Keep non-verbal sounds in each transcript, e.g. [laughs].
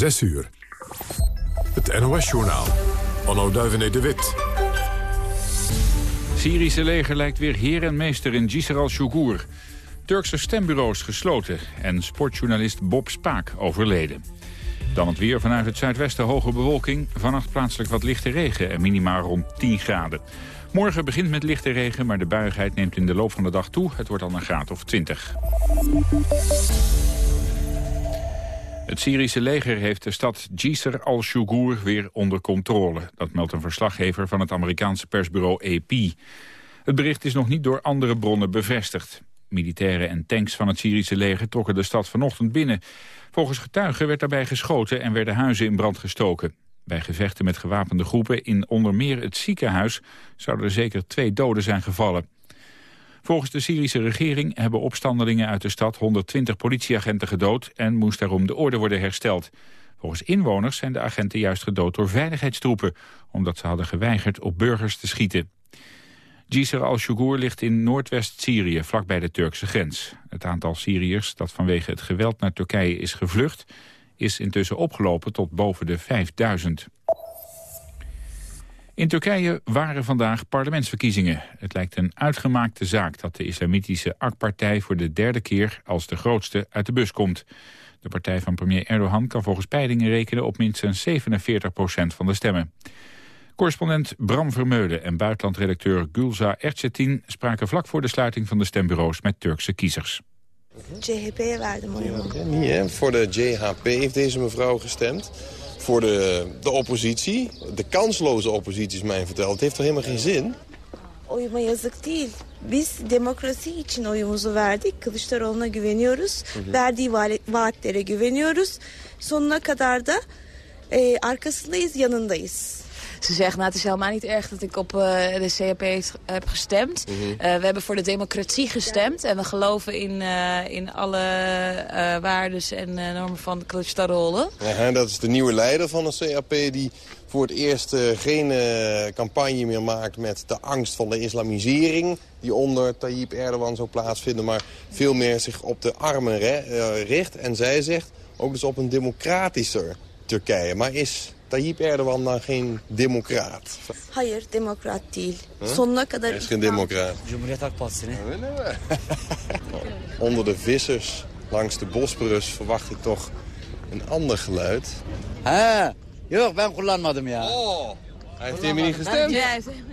6 uur. Het NOS-journaal. Onno Duivenet de Wit. Syrische leger lijkt weer heer en meester in Jisr al-Shugur. Turkse stembureaus gesloten en sportjournalist Bob Spaak overleden. Dan het weer vanuit het zuidwesten hoge bewolking. Vannacht plaatselijk wat lichte regen en minimaal rond 10 graden. Morgen begint met lichte regen, maar de buigheid neemt in de loop van de dag toe. Het wordt dan een graad of 20. Het Syrische leger heeft de stad Jisr al-Shugur weer onder controle. Dat meldt een verslaggever van het Amerikaanse persbureau AP. Het bericht is nog niet door andere bronnen bevestigd. Militairen en tanks van het Syrische leger trokken de stad vanochtend binnen. Volgens getuigen werd daarbij geschoten en werden huizen in brand gestoken. Bij gevechten met gewapende groepen in onder meer het ziekenhuis... zouden er zeker twee doden zijn gevallen. Volgens de Syrische regering hebben opstandelingen uit de stad 120 politieagenten gedood en moest daarom de orde worden hersteld. Volgens inwoners zijn de agenten juist gedood door veiligheidstroepen, omdat ze hadden geweigerd op burgers te schieten. Jisr al-Shugur ligt in Noordwest-Syrië, vlakbij de Turkse grens. Het aantal Syriërs dat vanwege het geweld naar Turkije is gevlucht... is intussen opgelopen tot boven de 5000. In Turkije waren vandaag parlementsverkiezingen. Het lijkt een uitgemaakte zaak dat de islamitische AK-partij... voor de derde keer als de grootste uit de bus komt. De partij van premier Erdogan kan volgens peilingen rekenen... op minstens 47 procent van de stemmen. Correspondent Bram Vermeulen en buitenlandredacteur Gulza Erçetin... spraken vlak voor de sluiting van de stembureaus met Turkse kiezers. Hè? Voor de JHP heeft deze mevrouw gestemd voor de, de oppositie. De kansloze oppositie is mij verteld. Het heeft toch helemaal geen zin? Oyuma yazık değil. Biz demokrasi için oyumuzu verdik. Kılıçdaroğlu'na güveniyoruz. Verdiği vaatlere güveniyoruz. Sonuna kadar da e, arkasındayız, yanındayız. Ze zegt, nou, het is helemaal niet erg dat ik op uh, de CHP heb gestemd. Mm -hmm. uh, we hebben voor de democratie gestemd. En we geloven in, uh, in alle waarden en normen van Kılıçdaroğlu. Ja, dat is de nieuwe leider van de CHP die voor het eerst geen campagne meer maakt met de angst van de islamisering... die onder Tayyip Erdogan zou plaatsvinden, maar veel meer zich op de armen richt. En zij zegt ook dus op een democratischer Turkije. Maar is Tayyip Erdogan dan geen democraat? Hayır, demokrat değil. Sonuna kadar... Hij is geen democraat. Cumhuriyet Halk Partisi ne? Öyle mi? Onder de vissers langs de Bosporus verwacht ik toch een ander geluid. Ha, yok ben kullanmadım ya. Oh, hij heeft helemaal niet gestemd. Ja,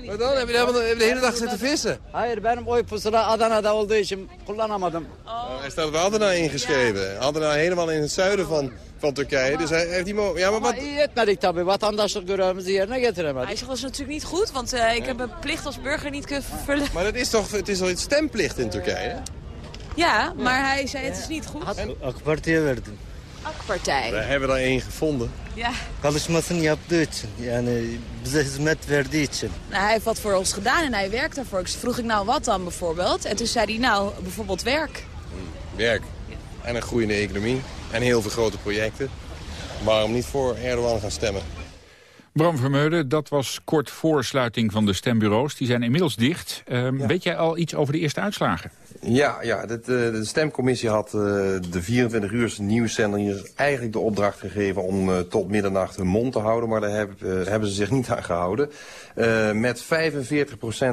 Wat dan? Heb je, helemaal, heb je de hele dag zitten vissen? Hayır benim oy pusula Adana'da olduğu için kullanamadım. Oh, hij staat op Adana ingeschreven. Adana helemaal in het zuiden van, van Turkije. Dus hij heeft die mo Ja, maar wat... Ama iyi etmedik tabii. Vatandaşlık görevimizi yerine Hij getiremedik. zegt, dat is natuurlijk niet goed, want uh, ik heb mijn plicht als burger niet kunnen vervullen. Maar het is toch het is toch iets stemplicht in Turkije? Ja, maar hij zei, het is niet goed. AK Parti'ye verdim. AK-partij. We hebben er één gevonden. Ja. Çalışmasını yaptığı için yani bize hizmet verdiği için. Nou, hij heeft wat voor ons gedaan en hij werkt daarvoor. Dus vroeg ik nou wat dan bijvoorbeeld. En toen zei hij nou, bijvoorbeeld werk. Werk. En een groeiende economie. En heel veel grote projecten. Waarom niet voor Erdogan gaan stemmen? Bram Vermeulen, dat was kort voor sluiting van de stembureaus. Die zijn inmiddels dicht. Uh, Weet jij al iets over de eerste uitslagen? Ja, ja de, de stemcommissie had uh, de 24 uur nieuwszenders eigenlijk de opdracht gegeven om uh, tot middernacht hun mond te houden. Maar daar heb, uh, hebben ze zich niet aan gehouden. met 45%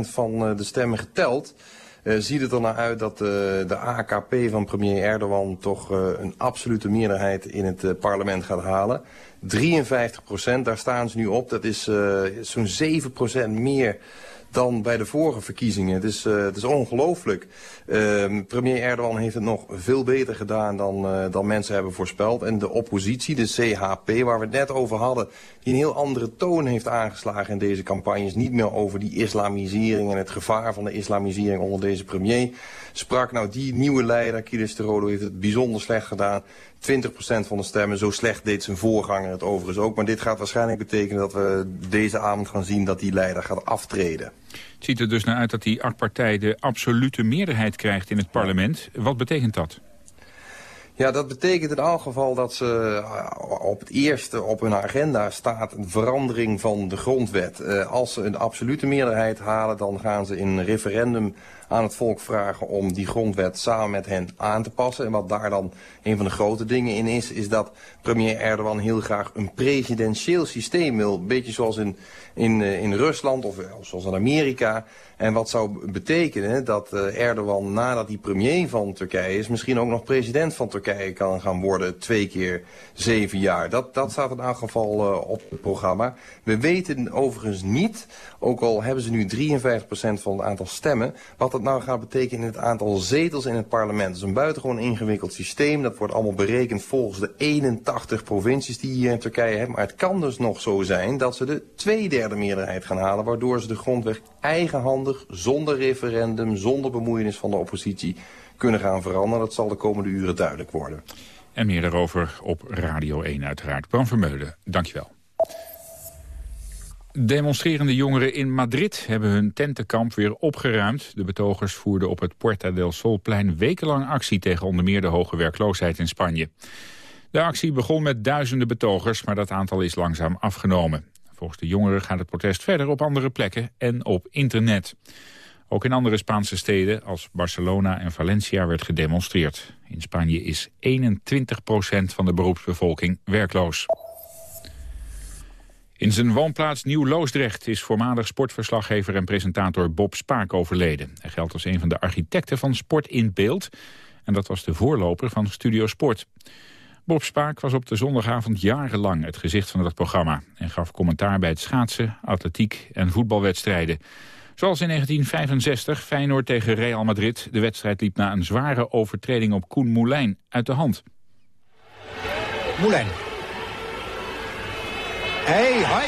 van de stemmen geteld ziet het er naar uit dat de AKP van premier Erdogan toch een absolute meerderheid in het parlement gaat halen. 53 procent, daar staan ze nu op. Dat is uh, zo'n 7 procent meer dan bij de vorige verkiezingen. Het is, uh, het is ongelooflijk. Uh, premier Erdogan heeft het nog veel beter gedaan dan, uh, dan mensen hebben voorspeld. En de oppositie, de CHP, waar we het net over hadden... die een heel andere toon heeft aangeslagen in deze campagnes. Niet meer over die islamisering en het gevaar van de islamisering onder deze premier... sprak nou die nieuwe leider, Kılıçdaroğlu, heeft het bijzonder slecht gedaan. 20% van de stemmen. Zo slecht deed zijn voorganger het overigens ook. Maar dit gaat waarschijnlijk betekenen dat we deze avond gaan zien dat die leider gaat aftreden. Het ziet er dus naar uit dat die AK-partij de absolute meerderheid krijgt in het parlement. Wat betekent dat? Ja, dat betekent in elk geval dat ze op het eerste op hun agenda staat een verandering van de grondwet. Uh, als ze een absolute meerderheid halen, dan gaan ze in een referendum aan het volk vragen om die grondwet samen met hen aan te passen. En wat daar dan een van de grote dingen in is, is dat premier Erdogan heel graag een presidentieel systeem wil. Een beetje zoals in, in, eh, in Rusland of zoals in Amerika. En wat zou betekenen dat uh, Erdogan, nadat hij premier van Turkije is... misschien ook nog president van Turkije kan gaan worden twee keer zeven jaar. Dat, dat staat in elk geval uh, op het programma. We weten overigens niet, ook al hebben ze nu 53% van het aantal stemmen... wat dat nou gaat betekenen in het aantal zetels in het parlement. Het is een buitengewoon ingewikkeld systeem. Dat wordt allemaal berekend volgens de 81 provincies die je in Turkije hebt. Maar het kan dus nog zo zijn dat ze de tweederde meerderheid gaan halen... waardoor ze de grondweg eigenhandig, zonder referendum, zonder bemoeienis van de oppositie kunnen gaan veranderen. Dat zal de komende uren duidelijk worden. En meer daarover op Radio 1 uiteraard. Bram Vermeulen, dankjewel. Demonstrerende jongeren in Madrid hebben hun tentenkamp weer opgeruimd. De betogers voerden op het Puerta del Solplein wekenlang actie... tegen onder meer de hoge werkloosheid in Spanje. De actie begon met duizenden betogers, maar dat aantal is langzaam afgenomen. Volgens de jongeren gaat het protest verder op andere plekken en op internet. Ook in andere Spaanse steden als Barcelona en Valencia werd gedemonstreerd. In Spanje is 21% van de beroepsbevolking werkloos. In zijn woonplaats Nieuw-Loosdrecht is voormalig sportverslaggever en presentator Bob Spaak overleden. Hij geldt als een van de architecten van Sport in Beeld. En dat was de voorloper van Studio Sport. Bob Spaak was op de zondagavond jarenlang het gezicht van dat programma... en gaf commentaar bij het schaatsen, atletiek en voetbalwedstrijden. Zoals in 1965 Feyenoord tegen Real Madrid. De wedstrijd liep na een zware overtreding op Koen Moulijn uit de hand. Moulijn. Hé, hé,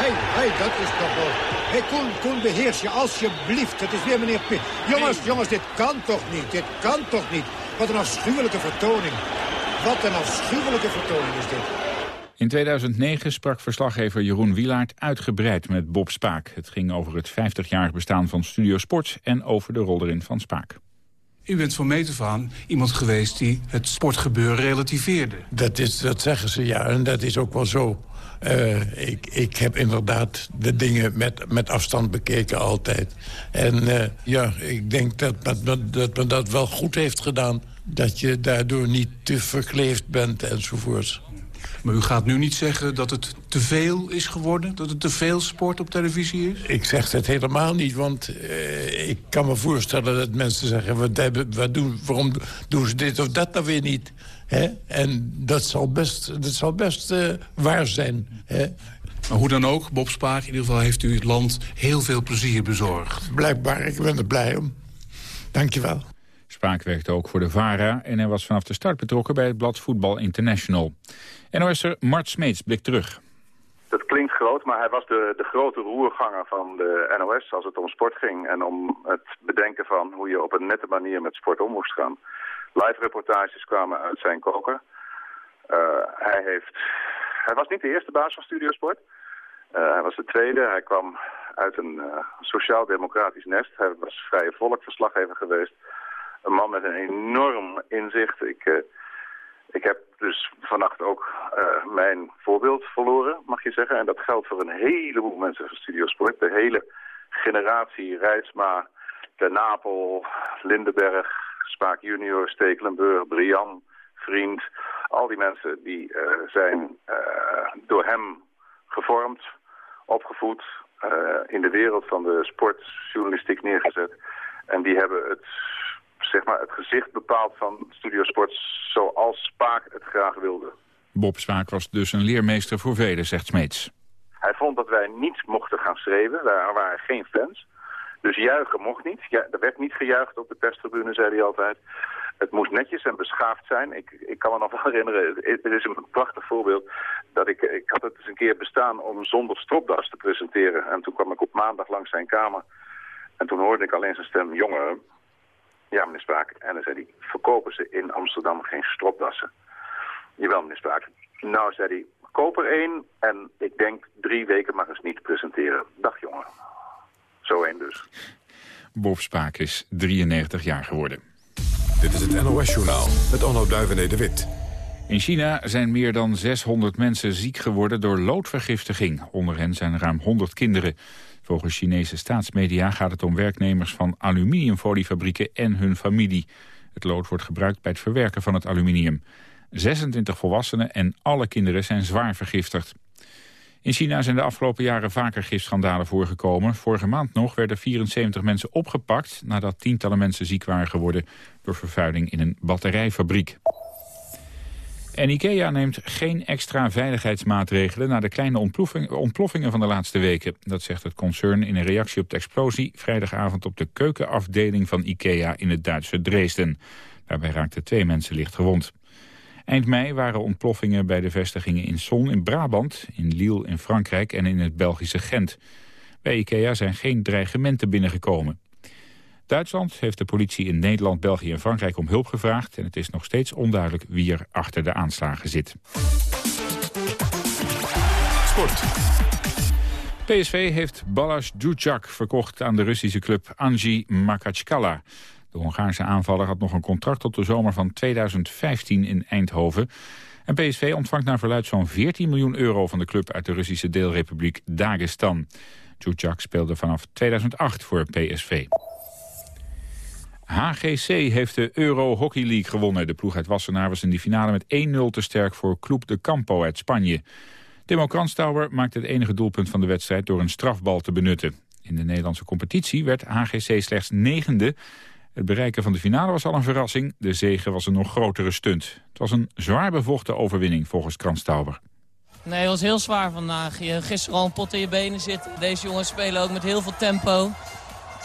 hé, hé, dat is toch wel... Hé, hey, Koen, Koen, beheers je alsjeblieft. Het is weer meneer Pitt. Jongens, jongens, dit kan toch niet? Dit kan toch niet? Wat een afschuwelijke vertoning. Wat een afschuwelijke vertoning is dit. In 2009 sprak verslaggever Jeroen Wielaert uitgebreid met Bob Spaak. Het ging over het 50-jarig bestaan van Studio Sport en over de rol erin van Spaak. U bent van meet af aan iemand geweest die het sportgebeuren relativeerde. Dat, is, dat zeggen ze, ja, en dat is ook wel zo. Uh, ik, ik heb inderdaad de dingen met, met afstand bekeken altijd. En uh, ja, ik denk dat, dat, dat men dat wel goed heeft gedaan dat je daardoor niet te verkleefd bent enzovoorts. Maar u gaat nu niet zeggen dat het te veel is geworden? Dat het te veel sport op televisie is? Ik zeg het helemaal niet, want uh, ik kan me voorstellen dat mensen zeggen... Wat, hebben, wat doen, waarom doen ze dit of dat dan weer niet? Hè? En dat zal best, dat zal best uh, waar zijn. Hè? Maar hoe dan ook, Bob Spaak, in ieder geval heeft u het land heel veel plezier bezorgd. Blijkbaar, ik ben er blij om. Dank je wel. Spaak werkte ook voor de VARA en hij was vanaf de start betrokken bij het blad Voetbal International. NOS'er Mart Smeets blikt terug. Dat klinkt groot, maar hij was de, de grote roerganger van de NOS als het om sport ging. En om het bedenken van hoe je op een nette manier met sport om moest gaan. Live reportages kwamen uit zijn koker. Uh, hij, heeft, hij was niet de eerste baas van Studiosport. Uh, hij was de tweede. Hij kwam uit een uh, sociaal-democratisch nest. Hij was vrije volk verslaggever geweest een man met een enorm inzicht. Ik, ik heb dus vannacht ook mijn voorbeeld verloren, mag je zeggen. En dat geldt voor een heleboel mensen van Studio Sport. De hele generatie Rijtsma, De Napel, Lindenberg, Spaak junior, Stekelenburg, Brian, Vriend. Al die mensen die uh, zijn door hem gevormd, opgevoed, in de wereld van de sportjournalistiek neergezet. En die hebben het zeg maar, het gezicht bepaald van Studiosport zoals Spaak het graag wilde. Bob Spaak was dus een leermeester voor velen, zegt Smeets. Hij vond dat wij niet mochten gaan schreeuwen. Daar waren geen fans. Dus juichen mocht niet. Ja, er werd niet gejuicht op de perstribune, zei hij altijd. Het moest netjes en beschaafd zijn. Ik, ik kan me nog wel [laughs] herinneren, het is een prachtig voorbeeld... dat ik, ik had het eens een keer bestaan om zonder stropdas te presenteren. En toen kwam ik op maandag langs zijn kamer. En toen hoorde ik alleen zijn stem, jongen, ja, meneer Spraak. En dan zei hij, verkopen ze in Amsterdam geen stropdassen? Jawel, meneer Spraak. Nou, zei hij, koop er één en ik denk drie weken mag eens niet presenteren. Dag, jongen. Zo één dus. Bob Spaak is 93 jaar geworden. Dit is het NOS-journaal met Onno Duivené de Wit. In China zijn meer dan 600 mensen ziek geworden door loodvergiftiging. Onder hen zijn ruim 100 kinderen. Volgens Chinese staatsmedia gaat het om werknemers van aluminiumfoliefabrieken en hun familie. Het lood wordt gebruikt bij het verwerken van het aluminium. 26 volwassenen en alle kinderen zijn zwaar vergiftigd. In China zijn de afgelopen jaren vaker gifschandalen voorgekomen. Vorige maand nog werden 74 mensen opgepakt... nadat tientallen mensen ziek waren geworden... door vervuiling in een batterijfabriek. En IKEA neemt geen extra veiligheidsmaatregelen... na de kleine ontploffingen van de laatste weken. Dat zegt het concern in een reactie op de explosie... vrijdagavond op de keukenafdeling van IKEA in het Duitse Dresden. Daarbij raakten twee mensen licht gewond. Eind mei waren ontploffingen bij de vestigingen in Son in Brabant... in Lille in Frankrijk en in het Belgische Gent. Bij IKEA zijn geen dreigementen binnengekomen. Duitsland heeft de politie in Nederland, België en Frankrijk om hulp gevraagd... en het is nog steeds onduidelijk wie er achter de aanslagen zit. Sport. PSV heeft Balazs Djudjak verkocht aan de Russische club Anji Makachkala. De Hongaarse aanvaller had nog een contract tot de zomer van 2015 in Eindhoven. En PSV ontvangt naar verluid zo'n 14 miljoen euro van de club uit de Russische deelrepubliek Dagestan. Djudjak speelde vanaf 2008 voor PSV. HGC heeft de Euro Hockey League gewonnen. De ploeg uit Wassenaar was in die finale met 1-0 te sterk voor Club de Campo uit Spanje. Timo Kranstauber maakte het enige doelpunt van de wedstrijd door een strafbal te benutten. In de Nederlandse competitie werd HGC slechts negende. Het bereiken van de finale was al een verrassing. De zege was een nog grotere stunt. Het was een zwaar bevochten overwinning volgens Kranstauber. Nee, het was heel zwaar vandaag. Je gisteren al een pot in je benen zit. Deze jongens spelen ook met heel veel tempo.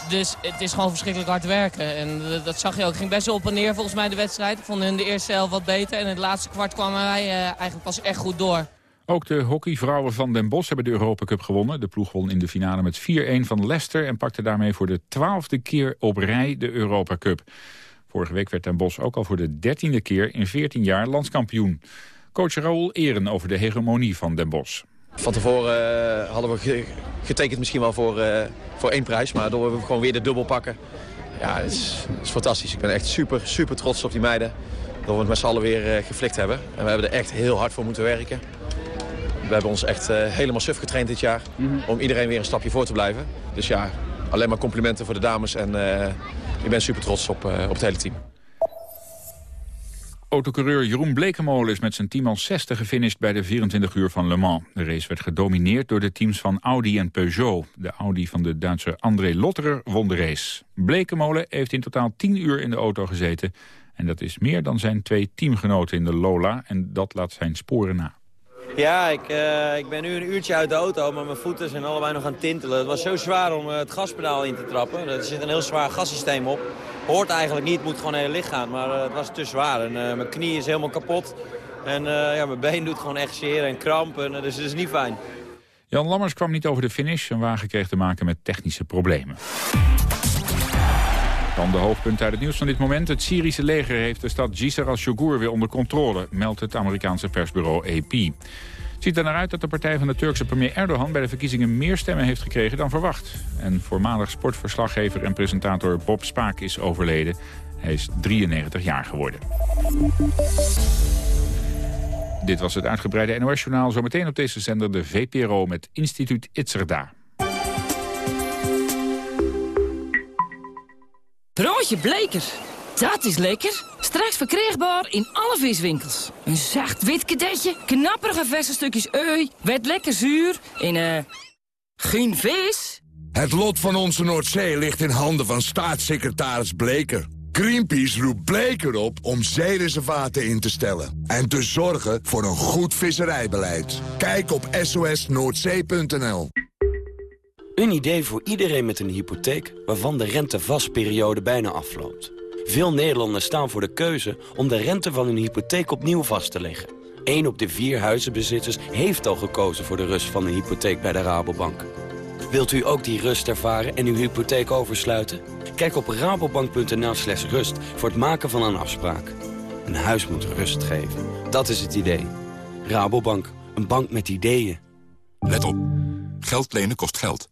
Dus het is gewoon verschrikkelijk hard werken. En dat zag je ook. Het ging best wel op en neer volgens mij de wedstrijd. Ik vond hun de eerste helft wat beter. En in het laatste kwart kwamen wij uh, eigenlijk pas echt goed door. Ook de hockeyvrouwen van Den Bosch hebben de Europa Cup gewonnen. De ploeg won in de finale met 4-1 van Leicester... en pakte daarmee voor de twaalfde keer op rij de Europa Cup. Vorige week werd Den Bosch ook al voor de dertiende keer in 14 jaar landskampioen. Coach Raoul Eren over de hegemonie van Den Bosch. Van tevoren uh, hadden we getekend misschien wel voor, uh, voor één prijs. Maar door we gewoon weer de dubbel pakken. Ja, het is, is, fantastisch. Ik ben echt super, super trots op die meiden. Dat we het met z'n allen weer uh, geflikt hebben. En we hebben er echt heel hard voor moeten werken. We hebben ons echt helemaal suf getraind dit jaar. Mm -hmm. Om iedereen weer een stapje voor te blijven. Dus ja, alleen maar complimenten voor de dames. En ik ben super trots op, op het hele team. Autocoureur Jeroen Blekemolen is met zijn team al 60 gefinished bij de 24 uur van Le Mans. De race werd gedomineerd door de teams van Audi en Peugeot. De Audi van de Duitse André Lotterer won de race. Blekemolen heeft in totaal 10 uur in de auto gezeten. En dat is meer dan zijn twee teamgenoten in de Lola. En dat laat zijn sporen na. Ja, ik, uh, ik ben nu een uurtje uit de auto, maar mijn voeten zijn allebei nog aan tintelen. Het was zo zwaar om het gaspedaal in te trappen. Er zit een heel zwaar gassysteem op. Hoort eigenlijk niet, moet gewoon heel licht gaan, maar uh, het was te zwaar. En, mijn knie is helemaal kapot. En ja, mijn been doet gewoon echt zeer en krampen, dus het is niet fijn. Jan Lammers kwam niet over de finish. Zijn wagen kreeg te maken met technische problemen. Dan de hoofdpunt uit het nieuws van dit moment. Het Syrische leger heeft de stad Jisr al-Shogur weer onder controle, meldt het Amerikaanse persbureau AP. Het ziet er naar uit dat de partij van de Turkse premier Erdogan bij de verkiezingen meer stemmen heeft gekregen dan verwacht. En voormalig sportverslaggever en presentator Bob Spaak is overleden. Hij is 93 jaar geworden. Dit was het uitgebreide NOS-journaal. Zometeen op deze zender de VPRO met instituut Itzerda. Broodje Bleker. Dat is lekker. Straks verkrijgbaar in alle viswinkels. Een zacht wit kadetje, knapperige verse stukjes ui, wet lekker zuur en eh... geen vis? Het lot van onze Noordzee ligt in handen van staatssecretaris Bleker. Greenpeace roept Bleker op om zeereservaten in te stellen... en te zorgen voor een goed visserijbeleid. Kijk op sosnoordzee.nl. Een idee voor iedereen met een hypotheek waarvan de rentevastperiode bijna afloopt. Veel Nederlanders staan voor de keuze om de rente van hun hypotheek opnieuw vast te leggen. 1 op de vier huizenbezitters heeft al gekozen voor de rust van een hypotheek bij de Rabobank. Wilt u ook die rust ervaren en uw hypotheek oversluiten? Kijk op rabobank.nl slash rust voor het maken van een afspraak. Een huis moet rust geven. Dat is het idee. Rabobank, een bank met ideeën. Let op. Geld lenen kost geld.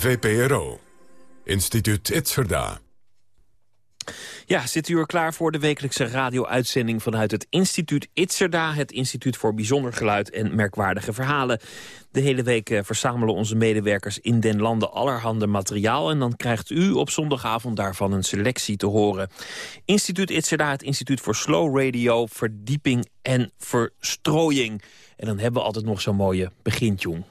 VPRO. Instituut Itzerda. Ja, zit u er klaar voor de wekelijkse radio-uitzending vanuit het instituut Itzerda... het instituut voor bijzonder geluid en merkwaardige verhalen. De hele week eh, verzamelen onze medewerkers in den landen allerhande materiaal... en dan krijgt u op zondagavond daarvan een selectie te horen. Instituut Itzerda, het instituut voor slow radio, verdieping en verstrooiing. En dan hebben we altijd nog zo'n mooie begintjong.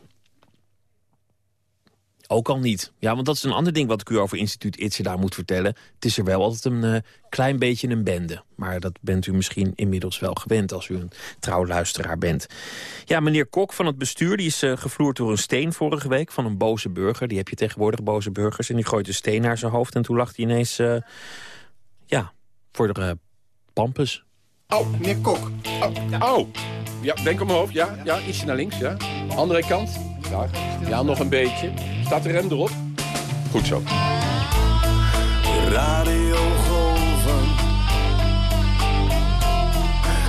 Ook al niet. Ja, want dat is een ander ding wat ik u over instituut Itzeda moet vertellen. Het is er wel altijd een uh, klein beetje een bende. Maar dat bent u misschien inmiddels wel gewend als u een trouw luisteraar bent. Ja, meneer Kok van het bestuur die is uh, gevloerd door een steen vorige week... van een boze burger. Die heb je tegenwoordig, boze burgers. En die gooit een steen naar zijn hoofd. En toen lag hij ineens, uh, ja, voor de pampus. Oh, meneer Kok. Oh, ja. oh. ja, denk omhoog. Ja, ja, ietsje naar links, ja. Andere kant. Ja, ja, nog een beetje. Staat de rem erop? Goed zo. Radiogolven.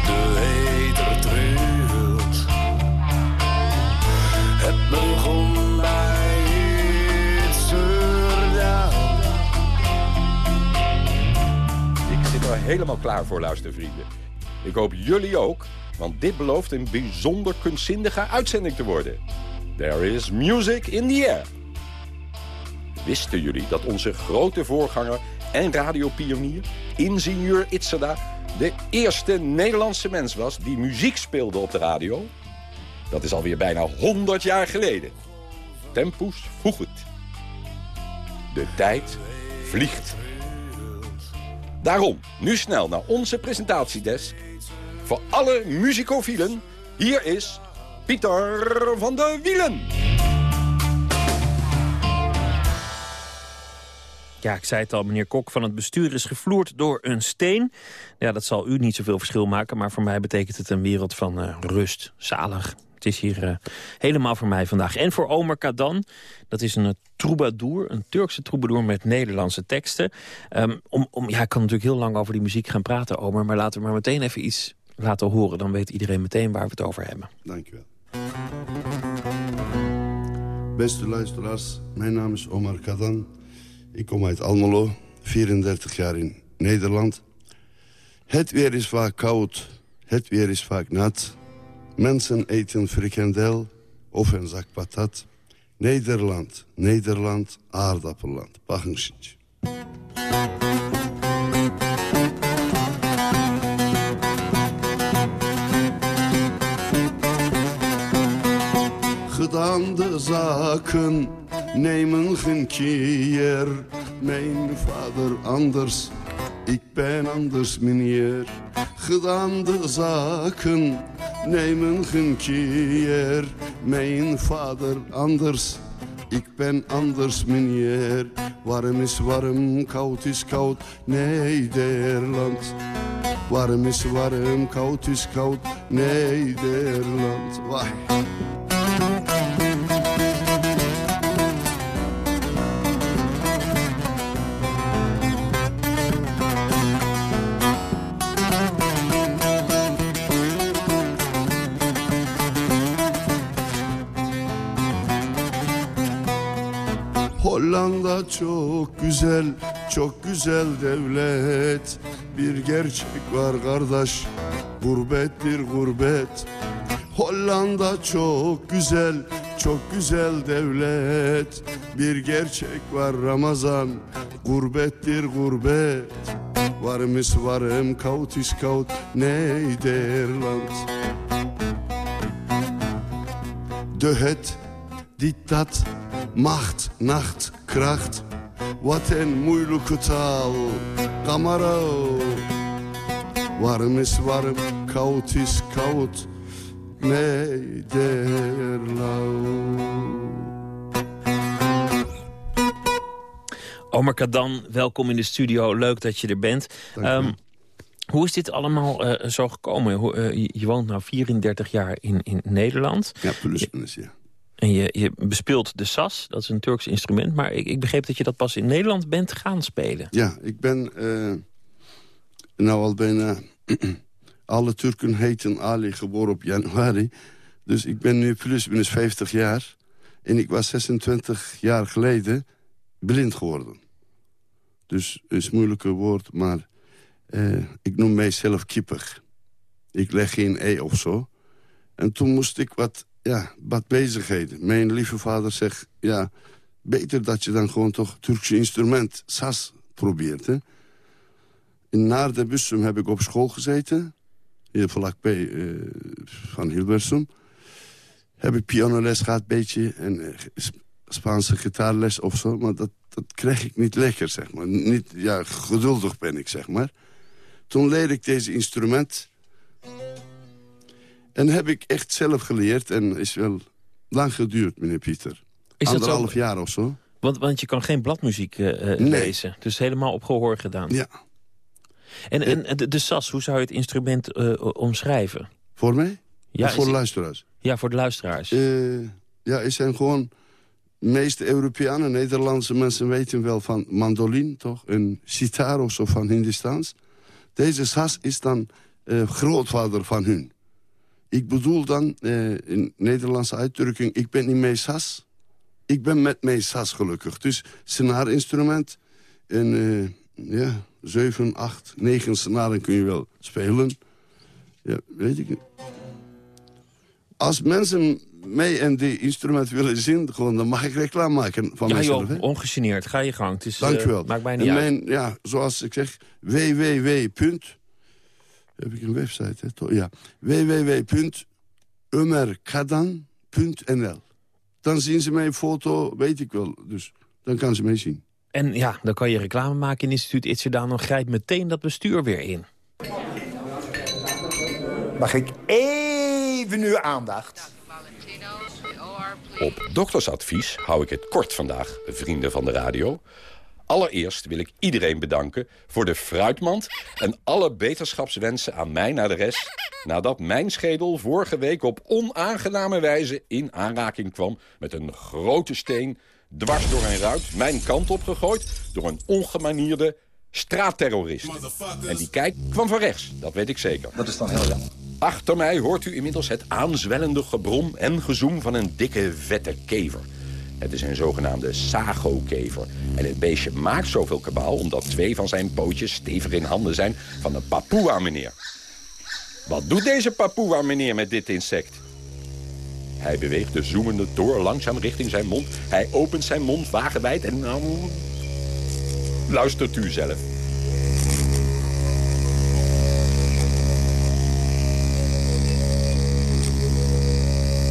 De heter trilt. Het begon bij. Ik zit er helemaal klaar voor, luistervrienden. Ik hoop jullie ook, want dit belooft een bijzonder kunstzindige uitzending te worden. There is music in the air. Wisten jullie dat onze grote voorganger en radiopionier, ingenieur Itzada, de eerste Nederlandse mens was die muziek speelde op de radio? Dat is alweer bijna 100 jaar geleden. Tempus fugit. De tijd vliegt. Daarom, nu snel naar onze presentatiedesk. Voor alle muzicofielen, hier is Pieter van de Wielen. Ja, ik zei het al, meneer Kok van het bestuur is gevloerd door een steen. Ja, dat zal u niet zoveel verschil maken, maar voor mij betekent het een wereld van uh, rust, zalig. Het is hier uh, helemaal voor mij vandaag. En voor Omer Kadan, dat is een uh, troubadour, een Turkse troubadour met Nederlandse teksten. Um, om, om, ja, ik kan natuurlijk heel lang over die muziek gaan praten, Omer, maar laten we maar meteen even iets laten horen. Dan weet iedereen meteen waar we het over hebben. Dankjewel. Beste luisteraars, mijn naam is Omar Kadan. Ik kom uit Almelo, 34 jaar in Nederland. Het weer is vaak koud, het weer is vaak nat. Mensen eten frikandel of een zak patat. Nederland, Nederland, aardappelland. Pagensintje. Gedaan de zaken nemen geen keer. Mijn vader anders, ik ben anders meneer. Gedaan de zaken nemen geen keer. Mijn vader anders, ik ben anders meneer. Warm is warm, koud is koud, Nederland. Warm is warm, koud is koud, Nederland. Waai. Hollanda çok güzel, çok güzel devlet. Bir gerçek var kardeş, gurbettir gurbet. Hollanda çok güzel, çok güzel devlet. Bir gerçek var Ramazan, gurbettir gurbet. Varım is varım, kaut is kaut, Nederland. De het, die dat, macht, nacht, kracht. Wat een moeilijke taal, kamera. Warm is warm, koud is koud, Nederland. Omer Kadan, welkom in de studio. Leuk dat je er bent. Um, Hoe is dit allemaal eh, zo gekomen? Hoe, eh, je, woont nou 34 jaar in, in Nederland. Ja, plus minus, ja. En je, je bespeelt de sas, dat is een Turks instrument. Maar ik, ik begreep dat je dat pas in Nederland bent gaan spelen. Ja, ik ben eh nou al bijna... [clears throat] alle Turken heten Ali, geboren op januari. Dus ik ben nu plus minus 50 jaar. En ik was 26 jaar geleden blind geworden. Dus is moeilijke woord, maar eh, ik noem mijzelf kippig. Ik leg geen ei of zo. En toen moest ik wat, ja, wat bezigheden. Mijn lieve vader zegt, ja, beter dat je dan gewoon toch Turkse instrument, sas, probeert. Hè? In Naarden-Bussum heb ik op school gezeten. Hier vlakbij eh, van Hilversum. Heb ik pianoles gehad, beetje. En eh, Sp- Spaanse gitaarles of zo. Maar dat, dat kreeg ik niet lekker, zeg maar. Niet, ja, geduldig ben ik, zeg maar. Toen leerde ik deze instrument. En heb ik echt zelf geleerd. En is wel lang geduurd, meneer Pieter. Is dat zo? Anderhalf jaar of zo. Want, want je kan geen bladmuziek eh, eh, Nee. lezen. Dus helemaal op gehoor gedaan. Ja. En, en en de, de sas, hoe zou je het instrument eh, omschrijven? Voor mij? Ja, Of voor de luisteraars? Ja, voor de luisteraars. Eh, ja, het zijn gewoon... De meeste Europeanen, Nederlandse mensen weten wel van mandolin, toch? Een sitar of zo van Hindistaans. Deze sas is dan eh, grootvader van hun. Ik bedoel dan, eh, in Nederlandse uitdrukking... ik ben niet mee sas, ik ben met mee sas gelukkig. Dus snaarinstrument. En eh, ja, zeven, acht, negen snaren kun je wel spelen. Ja, weet ik niet. Als mensen mij en die instrument willen zien... Gewoon, dan mag ik reclame maken van ja mezelf. hè? ongegeneerd. Ga je gang. Het is, eh, Dank je wel. maakt mij En niet uit. mijn, Ja, zoals ik zeg, www. Heb ik een website, hè? Toch? Ja. www.umerkadan.nl Dan zien ze mijn foto, weet ik wel. Dus dan kan ze mij zien. En ja, dan kan je reclame maken in instituut Itzerda. Dan grijpt meteen dat bestuur weer in. Mag ik even uw aandacht? Op doktersadvies hou ik het kort vandaag, vrienden van de radio. Allereerst wil ik iedereen bedanken voor de fruitmand... en alle beterschapswensen aan mij naar de rest... nadat mijn schedel vorige week op onaangename wijze in aanraking kwam... met een grote steen dwars door een ruit mijn kant op gegooid... door een ongemanierde straatterrorist. En die kijk kwam van rechts, dat weet ik zeker. Dat is dan heel jammer. Achter mij hoort u inmiddels het aanzwellende gebrom en gezoem van een dikke, vette kever. Het is een zogenaamde sago-kever. En het beestje maakt zoveel kabaal omdat twee van zijn pootjes stevig in handen zijn van een papoea-meneer. Wat doet deze papoea-meneer met dit insect? Hij beweegt de zoemende toor langzaam richting zijn mond. Hij opent zijn mond wagenwijd en... nou, luistert u zelf.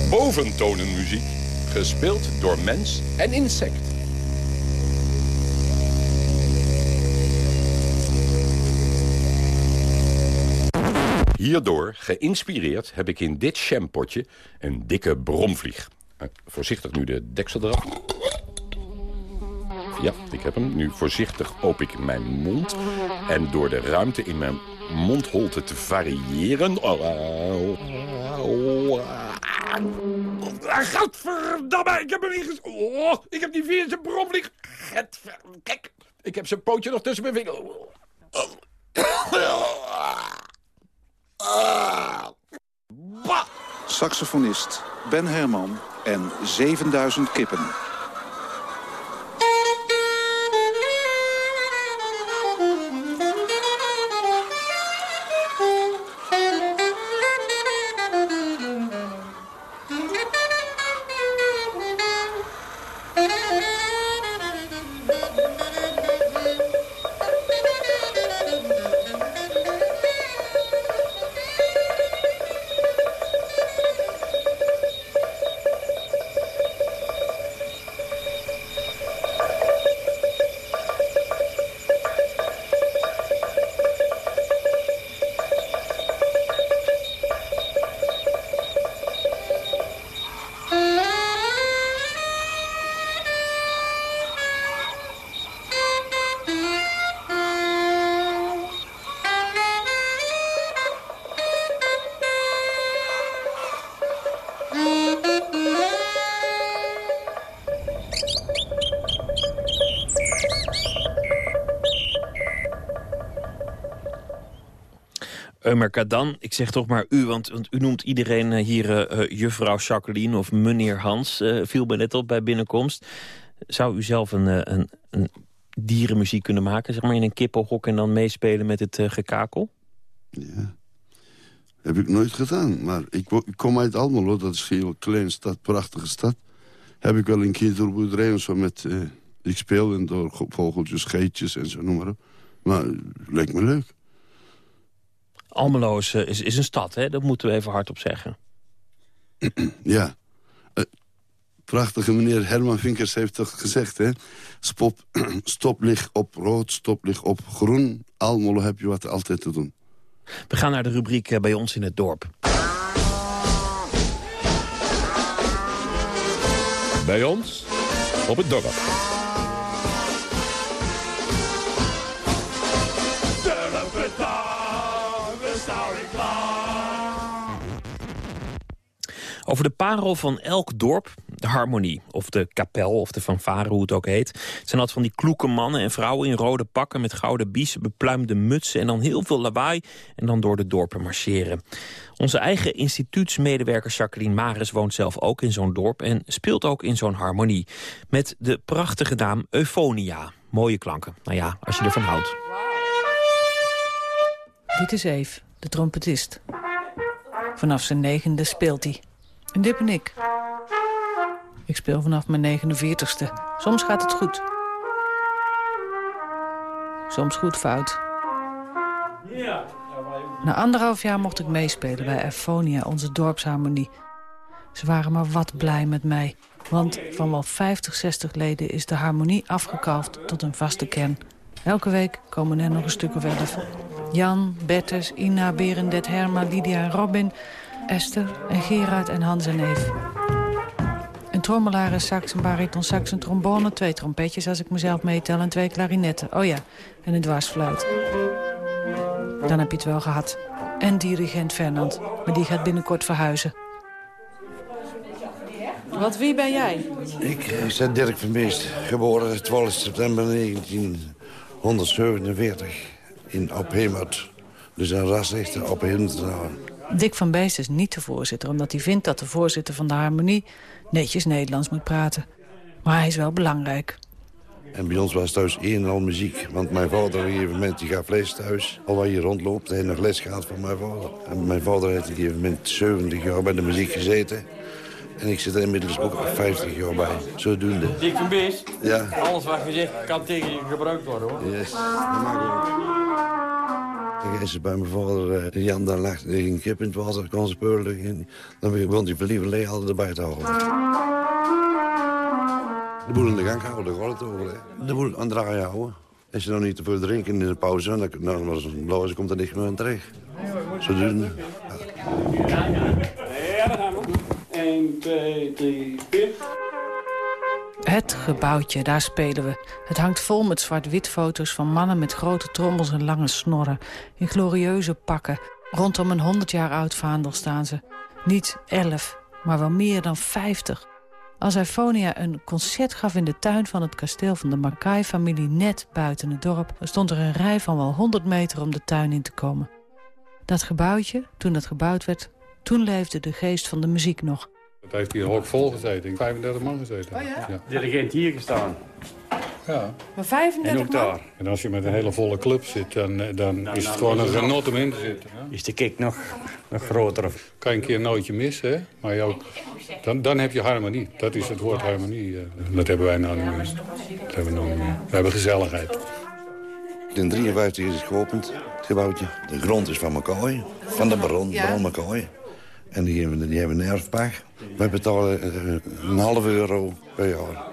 Boventonenmuziek, gespeeld door mens en insect. Hierdoor, geïnspireerd, heb ik in dit shampotje een dikke bromvlieg. Voorzichtig nu de deksel eraf. Ja, ik heb hem. Nu voorzichtig open ik mijn mond. En door de ruimte in mijn mondholte te variëren... Oh, oh, oh, ah, Gadverdamme, ik heb hem niet. Oh, ik heb die vierde bromvlieg... Gadver... Kijk, ik heb zijn pootje nog tussen mijn vingers. Saxofonist Ben Herman en 7000 kippen. Eumer Kadan, ik zeg toch maar u, want, u noemt iedereen eh, hier uh, juffrouw Jacqueline of meneer Hans, viel me net op bij binnenkomst. Zou u zelf een, een, een dierenmuziek kunnen maken, zeg maar in een kippenhok en dan meespelen met het gekakel? Ja, heb ik nooit gedaan, maar ik, kom uit Almelo, dat is een heel kleine stad, prachtige stad. Heb ik wel een kinderboerderij en zo met, ik speel en door vogeltjes, geitjes en zo, noem maar op. Maar lijkt me leuk. Almelo is, is, is, een stad, hè? dat moeten we even hardop zeggen. [clears throat] ja. Uh, prachtige meneer Herman Vinkers heeft toch gezegd, hè? Spop, [clears throat] stoplicht op rood, stoplicht op groen. Almelo heb je wat altijd te doen. We gaan naar de rubriek bij ons in het dorp. Bij ons op het dorp. Over de parel van elk dorp, de harmonie. Of de kapel, of de fanfare, hoe het ook heet. Het zijn altijd van die kloeke mannen en vrouwen in rode pakken... met gouden biezen, bepluimde mutsen en dan heel veel lawaai... en dan door de dorpen marcheren. Onze eigen instituutsmedewerker Jacqueline Maris woont zelf ook in zo'n dorp... en speelt ook in zo'n harmonie. Met de prachtige naam Eufonia. Mooie klanken. Nou ja, als je ervan houdt. Dit is Eve, de trompetist. Vanaf zijn negende speelt hij. En dit ben ik. Ik speel vanaf mijn 49ste. Soms gaat het goed. Soms goed fout. Na anderhalf jaar mocht ik meespelen bij Efonia, onze dorpsharmonie. Ze waren maar wat blij met mij. Want van wel 50, 60 leden is de harmonie afgekalfd tot een vaste kern. Elke week komen er nog een stuk of elf. Jan, Bertus, Ina, Berendet, Herma, Lydia en Robin Esther en Gerard en Hans en Eve. Een trommelaar, een sax, een bariton sax, een trombone... twee trompetjes als ik mezelf meetel en twee klarinetten. Oh ja, en een dwarsfluit. Dan heb je het wel gehad. En dirigent Fernand, maar die gaat binnenkort verhuizen. Wat, wie ben jij? Ik eh, ben Dirk van Beest, geboren 12 september 1947 in Ophemert. Dus een rasrechter op Dick van Beest is niet de voorzitter... omdat hij vindt dat de voorzitter van de Harmonie netjes Nederlands moet praten. Maar hij is wel belangrijk. En bij ons was thuis één en al muziek. Want mijn vader op een gegeven moment die gaf les thuis. Al waar je rondloopt, hij nog les gehad van mijn vader. En mijn vader heeft op een gegeven moment 70 jaar bij de muziek gezeten. En ik zit er inmiddels ook al 50 jaar bij. Zodoende. Dick van Beest? Ja. Alles wat je zegt kan tegen je gebruikt worden, hoor. Yes, dat mag ik is bij mijn vader, uh, Jan, dan lag een kip in het water, kon ze peulen. Dan wilde hij verliever leeg altijd erbij te houden. De boel in de gang houden, daar gaat het over. Hè. De boel aan het draaien houden. Als je nog niet te veel drinken in de pauze, dan, dan was het blauw, ze komt er niet meer aan terecht. Zo doen ja. ja, daar gaan we. 1, 2, 3, 4. Het gebouwtje, daar spelen we. Het hangt vol met zwart-wit foto's van mannen met grote trommels en lange snorren. In glorieuze pakken. Rondom een 100 jaar oud vaandel staan ze. Niet elf, maar wel meer dan 50. Als Ifonia een concert gaf in de tuin van het kasteel van de Mackay-familie net buiten het dorp... stond er een rij van wel 100 meter om de tuin in te komen. Dat gebouwtje, toen het gebouwd werd, toen leefde de geest van de muziek nog. Het heeft hier ook vol gezeten. 35 man gezeten. Oh ja? ja. Dirigent hier gestaan. Ja. Maar 35 en ook man? daar. En als je met een hele volle club zit, dan, eh, dan is het gewoon een genot om in te zitten. Ja? Is de kick nog, nog groter? Kan je een keer een nootje missen, hè? maar je ook, dan, dan heb je harmonie. Dat is het woord harmonie. Eh. Dat hebben wij nou niet meer. Dat hebben we, nog niet meer. we hebben gezelligheid. In 53 is het geopend, het gebouwtje. De grond is van McCoy, van de baron, ja. baron McCoy. En die hebben, die hebben een erfpacht. Wij betalen een half euro per jaar.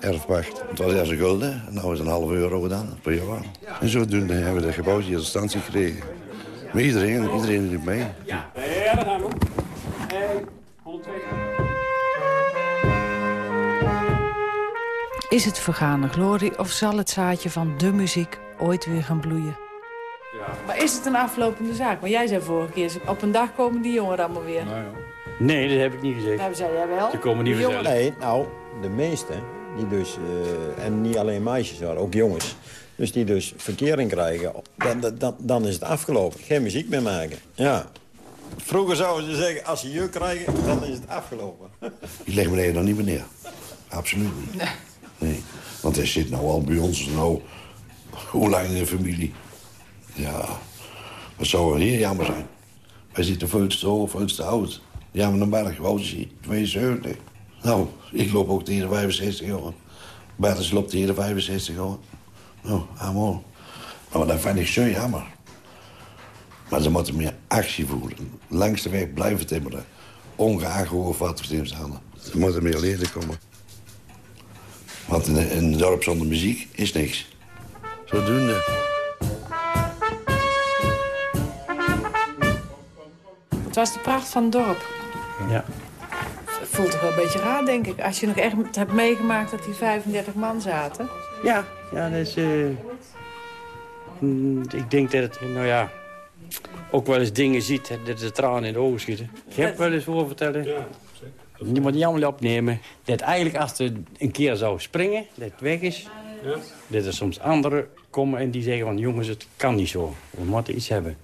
Erfpacht. Het was eerst een gulden, en nu is het een half euro dan per jaar. En zodoende hebben we dat gebouwtje in stand gekregen. Maar iedereen, iedereen doet mee. Ja, gaan we. Hey, 102. Is het vergane glorie of zal het zaadje van de muziek ooit weer gaan bloeien? Maar is het een aflopende zaak? Maar jij zei vorige keer, op een dag komen die jongeren allemaal weer. Nou ja. Nee, dat heb ik niet gezegd. Nou, zei jij wel. Ze komen niet vanzelf. Nee, nou, de meeste, die dus, uh, en niet alleen meisjes, maar ook jongens... dus die dus verkering krijgen, dan, dan, dan is het afgelopen. Geen muziek meer maken. Ja. Vroeger zouden ze zeggen, als ze juk krijgen, dan is het afgelopen. [laughs] Ik leg me nog niet meer neer. Absoluut niet. Nee. Nee. Want hij zit nou al bij ons nou... Hoe lang in de familie? Ja, wat zou er hier jammer zijn? Wij zitten veel te hoog, veel te oud. Ja, maar dan ben ik oud is hij? 72. Nou, ik loop ook tegen de 65 jaar. Bertens loopt tegen de 65 jaar. Nou, allemaal. Nou, dat vind ik zo jammer. Maar ze moeten meer actie voeren. Langs de weg blijven timmeren. Ongeacht hoe of wat er staan. Er moeten meer leren komen. Want in een dorp zonder muziek is niks. Zodoende. Was de pracht van het dorp. Ja. Het voelt toch wel een beetje raar, denk ik. Als je nog echt hebt meegemaakt dat die 35 man zaten. Ja, ja, dat is... eh, mm, ik denk dat het, nou ja... ook wel eens dingen ziet, hè, dat de tranen in de ogen schieten. Ik heb wel eens voor vertellen. Ja, Je moet niet allemaal opnemen. Dat eigenlijk als er een keer zou springen, dat het weg is... dat er soms anderen komen en die zeggen van... jongens, het kan niet zo. We moeten iets hebben.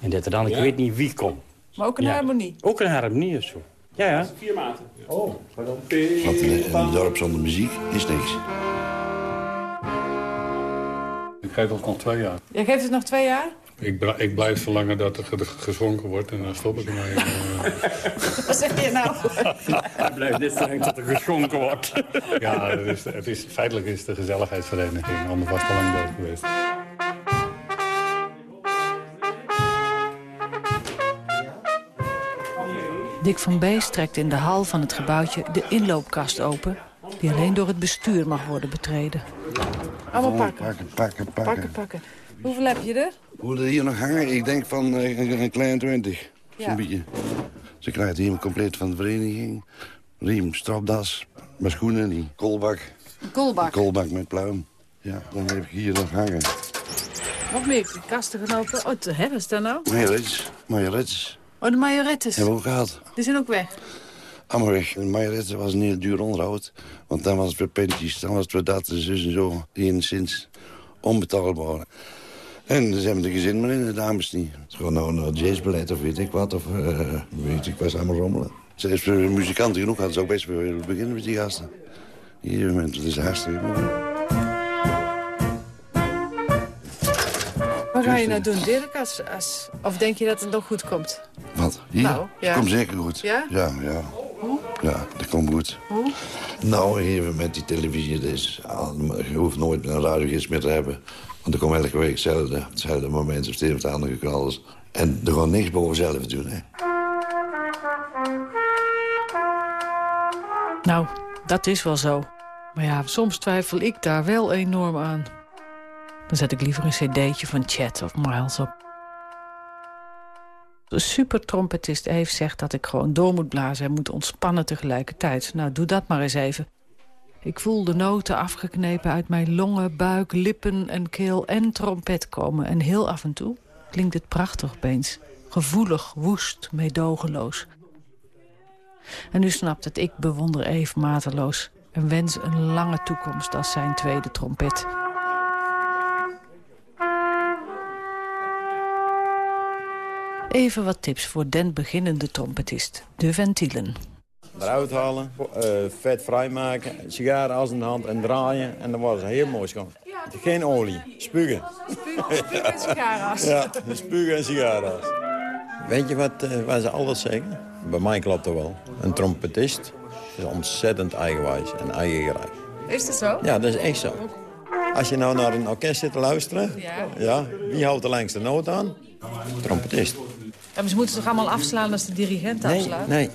En dat er dan, ik Ja. weet niet wie komt. Maar ook een Ja. harmonie. Ook een harmonie of zo. Ja, ja. Vier maten. Oh, Want in een, dorp zonder muziek is niks. Ik geef dat nog twee jaar. Jij geeft het nog twee jaar? Ik, ik blijf verlangen dat er ge- gezonken wordt en dan stop ik ermee. [laughs] Eh, Wat zeg je nou? [laughs] Hij blijft net lang tot er geschonken wordt. ja, het is, het is, feitelijk is het een gezelligheidsvereniging. Anders was het al lang dood geweest. Dick van Beest trekt in de hal van het gebouwtje de inloopkast open... die alleen door het bestuur mag worden betreden. Allemaal pakken. Pakken, pakken, pakken. Pakken, pakken. Hoeveel heb je er? Hoe er hier nog hangen? Ik denk van eh, een, een klein twintig. Zo'n Ja. beetje. Ze krijgt hier compleet van de vereniging. Riem, stropdas, mijn schoenen, die koolbak. Een koolbak. Koolbak met pluim. Ja, dan heb ik hier nog hangen. Nog meer kasten genopen. Oh, te hebben ze daar nou? Majorettes, majorettes. Oh, de majorettes. Hebben we ook gehad. Die zijn ook weg. Allemaal weg. Een majorettes was een heel duur onderhoud. Want dan was het weer pentjes, dan was het weer dat en zus en zo. Enigszins onbetaalbaar. En ze hebben de gezin maar in, de dames niet. Het is gewoon nou een jazzbeleid of weet ik wat. Of eh, weet ik was allemaal rommelen. Zelfs voor muzikanten genoeg hadden ze ook best wel willen beginnen met die gasten. Hier, het is hartstikke mooi. Ga je nou doen, Dirk? Als, als, of denk je dat het nog goed komt? Wat? Hier? Nou, ja. Komt zeker goed. Ja? Ja, ja. Hoe? Ja, dat komt goed. Hoe? Nou, even met die televisie, dus, je hoeft nooit een radiogids meer te hebben. Want er komt elke week hetzelfde, hetzelfde moment of het een of het andere knallers. En er gewoon niks boven zelf doen, hè. Nou, dat is wel zo. Maar ja, soms twijfel ik daar wel enorm aan. Dan zet ik liever een cd'tje van Chet of Miles op. De supertrompetist Eve zegt dat ik gewoon door moet blazen... en moet ontspannen tegelijkertijd. Nou, doe dat maar eens even. Ik voel de noten afgeknepen uit mijn longen, buik, lippen en keel en trompet komen. En heel af en toe klinkt het prachtig opeens. Gevoelig, woest, meedogenloos. En u snapt het, ik bewonder Eve mateloos... en wens een lange toekomst als zijn tweede trompet. Even wat tips voor den beginnende trompetist. De ventielen. Eruit halen, eh, vet vrijmaken, sigaren als in de hand en draaien. En dan wordt het heel mooi schoon. Geen olie, spugen. Spugen en sigaras. Ja, spugen en sigara's. Weet je wat, eh, wat ze altijd zeggen? Bij mij klopt dat wel. Een trompetist is ontzettend eigenwijs en eigenrijk. Is dat zo? Ja, dat is echt zo. Als je nou naar een orkest zit te luisteren... Ja. wie houdt de langste noot aan? Trompetist. Maar ze moeten toch allemaal afslaan als de dirigent Nee, afslaat? nee.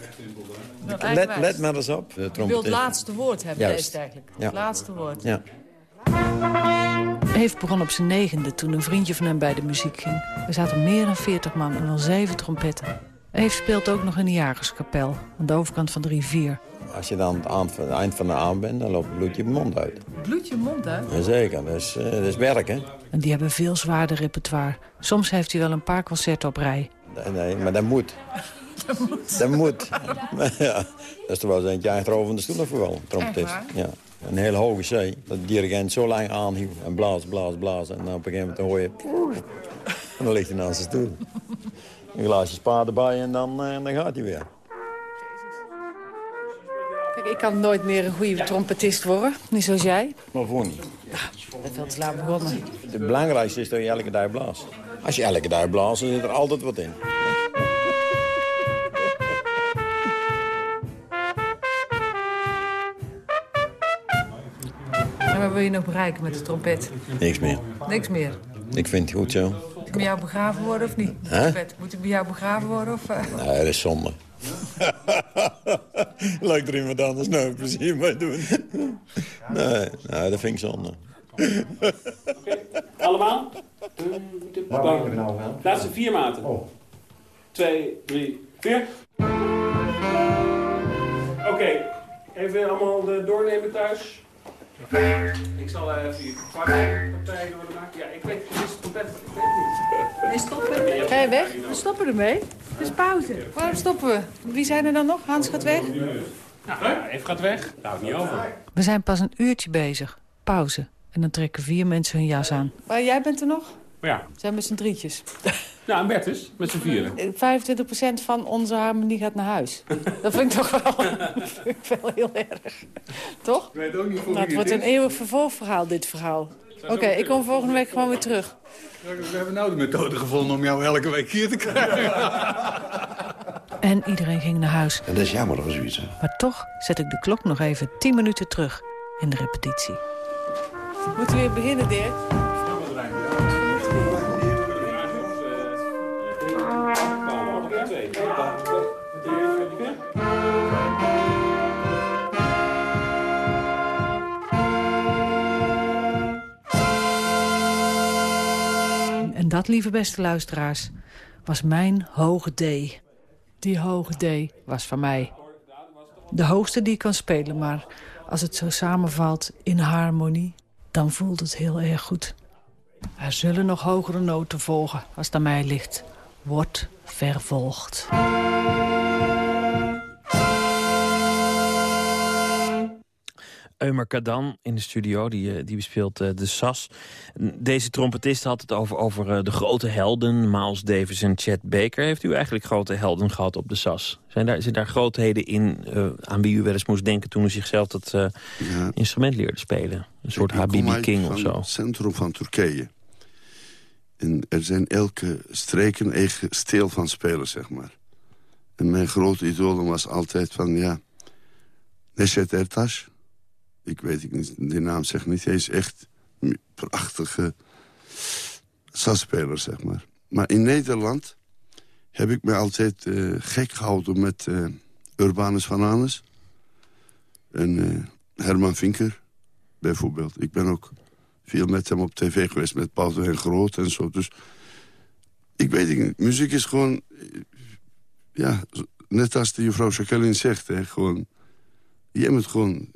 Wel Let, let maar eens op. De Je wil het laatste woord hebben, Juist. heeft het eigenlijk. Ja. Het laatste woord. Ja. Eve begon op zijn negende toen een vriendje van hem bij de muziek ging. Er zaten meer dan 40 man en wel zeven trompetten. Eve speelt ook nog in de jagerskapel, aan de overkant van de rivier. Als je dan aan het eind van de avond bent, dan loopt het bloed je mond uit. Bloed je mond uit? Jazeker, dat is, eh, dat is werk, hè? En die hebben veel zwaarder repertoire. Soms heeft hij wel een paar concerten op rij. Nee, nee, maar dat moet. Dat moet. Dat moet. [laughs] Ja, dat is toch wel eens eentje achterover van de stoel afgevallen, trompetist. waar? Ja. Een hele hoge C. Dat de dirigent zo lang aanhield en blaas, blaas, blaas. En dan op een gegeven moment dan hoor je... [laughs] En dan ligt hij naast de stoel. Een glaasje spa erbij en dan, eh, dan gaat hij weer. Kijk, ik kan nooit meer een goede trompetist worden. Niet zoals jij. Maar voor niet. Dat is veel te laat begonnen. Het belangrijkste is dat je elke dag blaast. Als je elke dag blaast, dan zit er altijd wat in. En wat wil je nog bereiken met de trompet? Niks meer. Niks meer. Ik vind het goed zo. Moet ik bij jou begraven worden of niet? Trompet, Moet ik bij jou begraven worden of... eh? Nee, dat is zonde. [laughs] Lijkt er iemand anders nou plezier mee doen. Nee, nee, dat vind ik zonde. [laughs] Allemaal? Laatste vier maten. Twee, drie, vier. Oké, even allemaal eh, doornemen thuis. Ik zal eh, even je partijen worden maken. Ja, ik weet het is. Ik weet het niet. Nee, stoppen. Ga je weg? We stoppen ermee. Het is pauze. Waarom stoppen we? Wie zijn er dan nog? Hans gaat weg. Nou, ja, gaat weg. Daar niet over. We zijn pas een uurtje bezig. Pauze. En dan trekken vier mensen hun jas aan. Maar jij bent er nog? Ja. We zijn met z'n drietjes. [laughs] Nou, en Bert is, met z'n vieren. Eh, 25% van onze harmonie gaat naar huis. Dat vind ik toch wel, [laughs] vind ik wel heel erg. Toch? Ik weet ook niet voor Nou, het wordt een eeuwig vervolgverhaal, dit verhaal. Oké, ik kom volgende week gewoon weer terug. We hebben nou de methode gevonden om jou elke week hier te krijgen. [laughs] En iedereen ging naar huis. En dat is jammer of zoiets, hè? Maar toch zet ik de klok nog even 10 minuten terug in de repetitie. Moeten we weer beginnen, Dirk? Dat, lieve beste luisteraars, was mijn hoge D. Die hoge D was van mij. De hoogste die ik kan spelen, maar als het zo samenvalt in harmonie... dan voelt het heel erg goed. Er zullen nog hogere noten volgen, als het aan mij ligt. Wordt vervolgd. Eumer Kadan in de studio, die, eh, die bespeelt eh, de Sas. Deze trompetist had het over, over eh, de grote helden, Miles Davis en Chet Baker. Heeft u eigenlijk grote helden gehad op de Sas? Zijn daar, zijn daar grootheden in aan wie u wel eens moest denken... toen u zichzelf dat instrument leerde spelen? Een soort Ik Habibi King of zo? het centrum van Turkije. En er zijn elke streek een eigen stijl van spelen, zeg maar. En mijn grote idool was altijd van, ja... Neşet Ertaş. Ik weet ik niet, die naam zegt niet. Is echt prachtige sasspeler, zeg maar. Maar in Nederland heb ik me altijd eh, gek gehouden met eh, Urbanus van Anes. En eh, Herman Vinker, bijvoorbeeld. Ik ben ook veel met hem op tv geweest, met Paul en Groot en zo. Dus ik weet het niet. Muziek is gewoon... Ja, net als de juffrouw Jacqueline zegt, hè, gewoon... Je moet gewoon...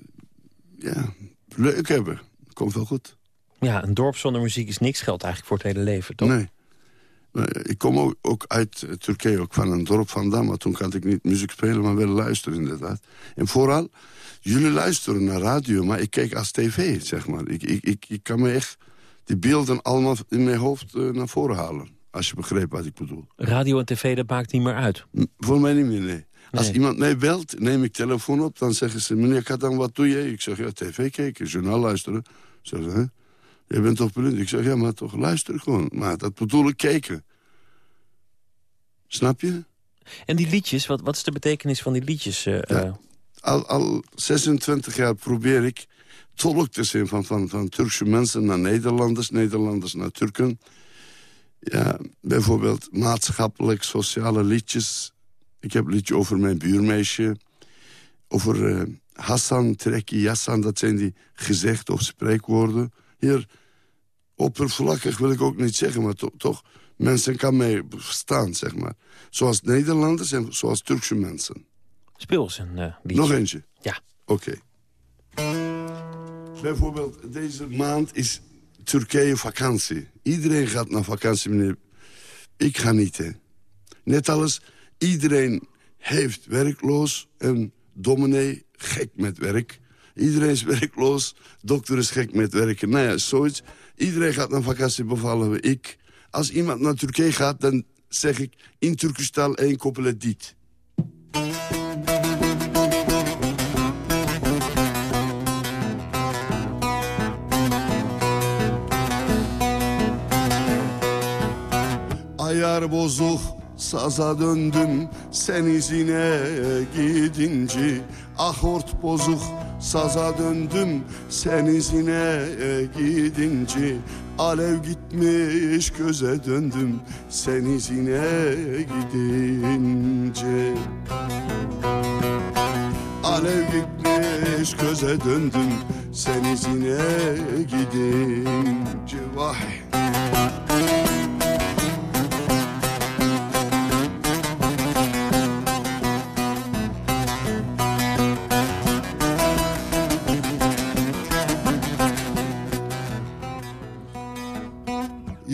Ja, leuk hebben. Komt wel goed. Ja, een dorp zonder muziek is niks, geldt eigenlijk voor het hele leven, toch? Nee. Ik kom ook, uit Turkije, ook van een dorp vandaan. Maar toen kan ik niet muziek spelen, maar wel luisteren inderdaad. En vooral, jullie luisteren naar radio, maar ik kijk als tv, zeg maar. Ik, ik, ik, ik kan me echt die beelden allemaal in mijn hoofd eh, naar voren halen. Als je begrijpt wat ik bedoel. Radio en tv, dat maakt niet meer uit. Voor mij niet meer, nee. Als iemand mij belt, neem ik telefoon op. Dan zeggen ze, meneer Katan, wat doe je? Ik zeg, ja, tv kijken, journaal luisteren. Zeggen ze, hè? Je bent toch blind? Ik zeg, ja, maar toch luister gewoon. Maar dat bedoel ik kijken. Snap je? En die liedjes, wat, wat is de betekenis van die liedjes? eh, eh? Al, al 26 jaar probeer ik tolk te zijn van, van, van Turkse mensen naar Nederlanders, Nederlanders naar Turken. Ja, bijvoorbeeld maatschappelijk, sociale liedjes. Ik heb een liedje over mijn buurmeisje. Over eh, Hassan, Trekkie, Hassan, dat zijn die gezegd of spreekwoorden. Hier, oppervlakkig wil ik ook niet zeggen, maar to- toch... Mensen kan mij verstaan, zeg maar. Zoals Nederlanders en zoals Turkse mensen. Speel eens een liedje. Nog eentje? Ja. Oké. Bijvoorbeeld, deze maand is Turkije vakantie. Iedereen gaat naar vakantie, meneer. Ik ga niet, hè. Net als Iedereen heeft werkloos en dominee gek met werk. Iedereen is [laughs] werkloos, dokter is gek met werken. Nou ja, zoiets. Iedereen gaat naar vakantie, bevallen ik. Als iemand naar Turkije gaat, dan zeg ik in Turkisch taal één couplet dit. Ayar bozuk saza döndüm sen izine gidince. Ahort bozuk saza döndüm sen izine gidince. Alev gitmiş göze döndüm sen izine gidince. Alev gitmiş göze döndüm sen izine gidince. Vay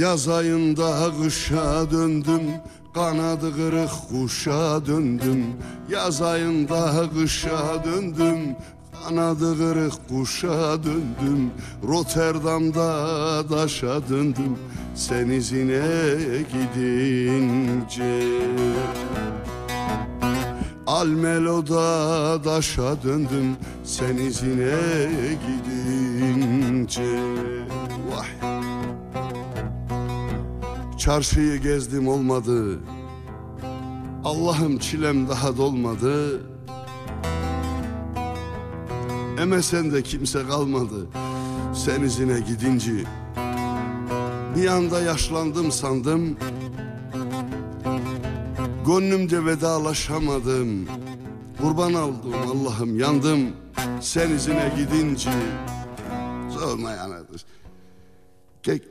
Yaz ayında kışa döndüm Kanadı kırık kuşa döndüm. Yaz ayında kışa döndüm Kanadı kırık kuşa döndüm. Rotterdam'da daşa döndüm Sen izine gidince. Almelo'da daşa döndüm Sen izine gidince. Vay Çarşıyı gezdim olmadı. Allah'ım çilem daha dolmadı. Emesen'de kimse kalmadı. Sen izine gidince. Bir anda yaşlandım sandım. Gönlümde vedalaşamadım. Kurban oldum Allah'ım yandım. Sen izine gidince. Sorma Kijk,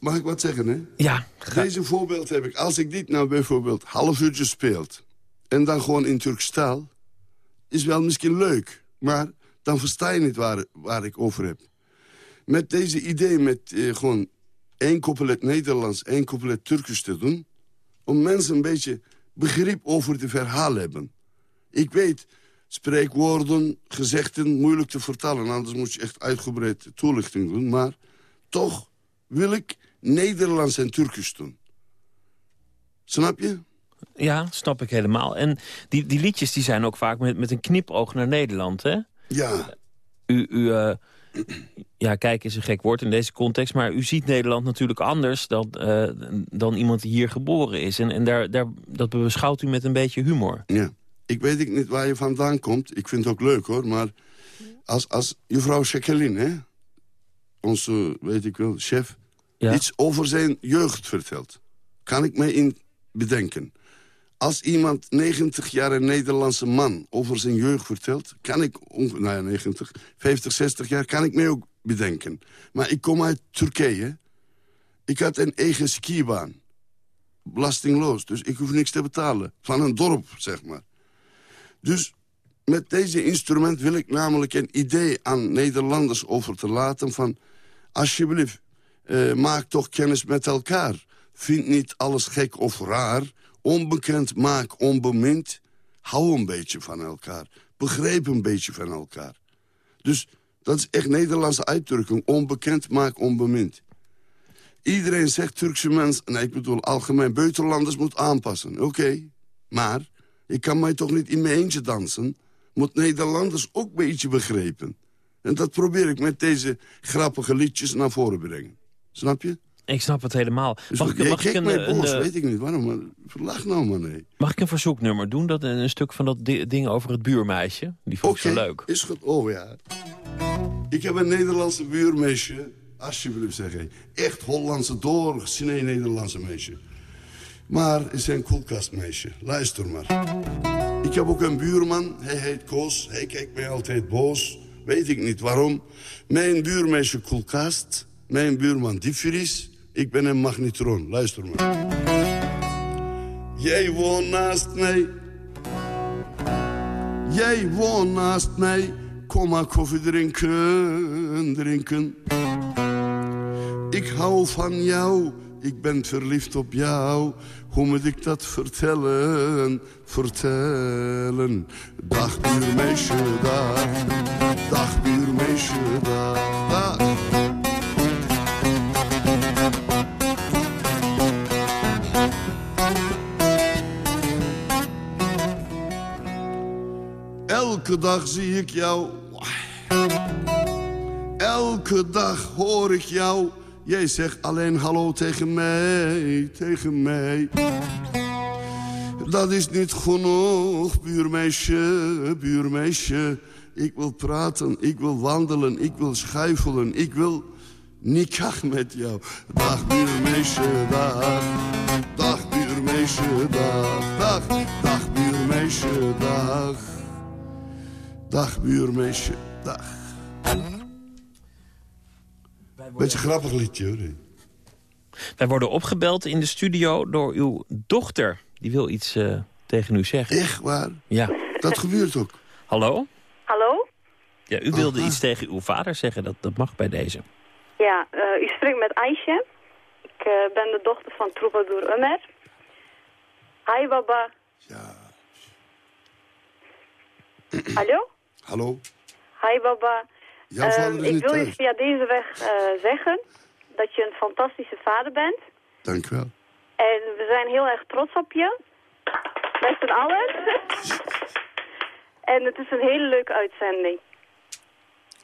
mag ik wat zeggen, hè? Ja. Deze voorbeeld heb ik. Als ik dit nou bijvoorbeeld half uurtje speelt... en dan gewoon in Turks taal... is wel misschien leuk, maar dan versta je niet waar, waar ik over heb. Met deze idee, met eh, gewoon één couplet Nederlands... één couplet Turkisch te doen... om mensen een beetje begrip over het verhaal hebben. Ik weet, spreekwoorden, gezegden, moeilijk te vertalen... anders moet je echt uitgebreid toelichting doen, maar toch wil ik Nederlands en Turkisch doen. Snap je? Ja, snap ik helemaal. En die, die liedjes die zijn ook vaak met, met een knipoog naar Nederland, hè? Ja. U, u eh, ja, kijk is een gek woord in deze context... maar u ziet Nederland natuurlijk anders dan, eh, dan iemand die hier geboren is. En, en daar, daar, dat beschouwt u met een beetje humor. Ja. Ik weet niet waar je vandaan komt. Ik vind het ook leuk, hoor. Maar als, als juffrouw Jacqueline, hè? onze, weet ik wel, chef... iets over zijn jeugd vertelt, kan ik mij in bedenken. Als iemand 90 jaar een Nederlandse man over zijn jeugd vertelt... kan ik, nou ja, 90, 50, 60 jaar, kan ik mij ook bedenken. Maar ik kom uit Turkije. Ik had een eigen skibaan. Belastingloos, dus ik hoef niks te betalen. Van een dorp, zeg maar. Dus met deze instrument wil ik namelijk een idee aan Nederlanders over te laten... van alsjeblieft, eh, maak toch kennis met elkaar. Vind niet alles gek of raar. Onbekend maak onbemind. Hou een beetje van elkaar. Begrijp een beetje van elkaar. Dus dat is echt Nederlandse uitdrukking. Onbekend maak onbemind. Iedereen zegt Turkse mensen, nee, ik bedoel algemeen buitenlanders moet aanpassen. Oké, maar ik kan mij toch niet in mijn eentje dansen. Moet Nederlanders ook een beetje begrijpen. En dat probeer ik met deze grappige liedjes naar voren brengen. Snap je? Ik snap het helemaal. Dus Mag ik, mag ik een, boos, eh, weet ik niet waarom, maar lach nou maar nee. mag ik een verzoeknummer doen? Dat, een stuk van dat di- ding over het buurmeisje. Die vond ik zo leuk. is goed. Oh ja. Ik heb een Nederlandse buurmeisje. Alsjeblieft zeg ik. Echt Hollandse doorgesneden Nederlandse meisje. Maar is een koelkastmeisje. Luister maar. Ik heb ook een buurman. Hij heet Koos. Hij kijkt mij altijd boos. Weet ik niet waarom. Mijn buurmeisje koelkast. Mijn buurman diepvries. Ik ben een magnetron. Luister maar. Jij woont naast mij. Jij woont naast mij. Kom maar koffie drinken, drinken. Ik hou van jou, Ik ben verliefd op jou. Hoe moet ik dat vertellen? Vertellen. Dag buurmeisje, dag. Dag buurmeisje, dag. dag. Elke dag zie ik jou. Elke dag hoor ik jou. Jij zegt alleen hallo tegen mij, tegen mij. Dat is niet genoeg, buurmeisje, buurmeisje. Ik wil praten, ik wil wandelen, ik wil schuifelen, ik wil nikach met jou. Dag buurmeisje, dag. Dag buurmeisje, dag. Dag, dag buurmeisje, dag. Dag buurmeisje, dag. Beetje grappig liedje hoor. Wij worden opgebeld in de studio door uw dochter. Die wil iets eh, tegen u zeggen. Echt waar? Ja. Dat gebeurt ook. Hallo? Hallo? Ja, u wilde iets tegen uw vader zeggen. Dat, dat mag bij deze. Ja, eh, u spreekt met Aisha. Ik eh, ben de dochter van Troubadour Umer. Hi, baba. Ja. Hallo? Hallo? Hi, baba. Jouw Ehm, ik wil je via deze weg eh, zeggen dat je een fantastische vader bent. Dank u wel. En we zijn heel erg trots op je. Met z'n allen. en het is een hele leuke uitzending.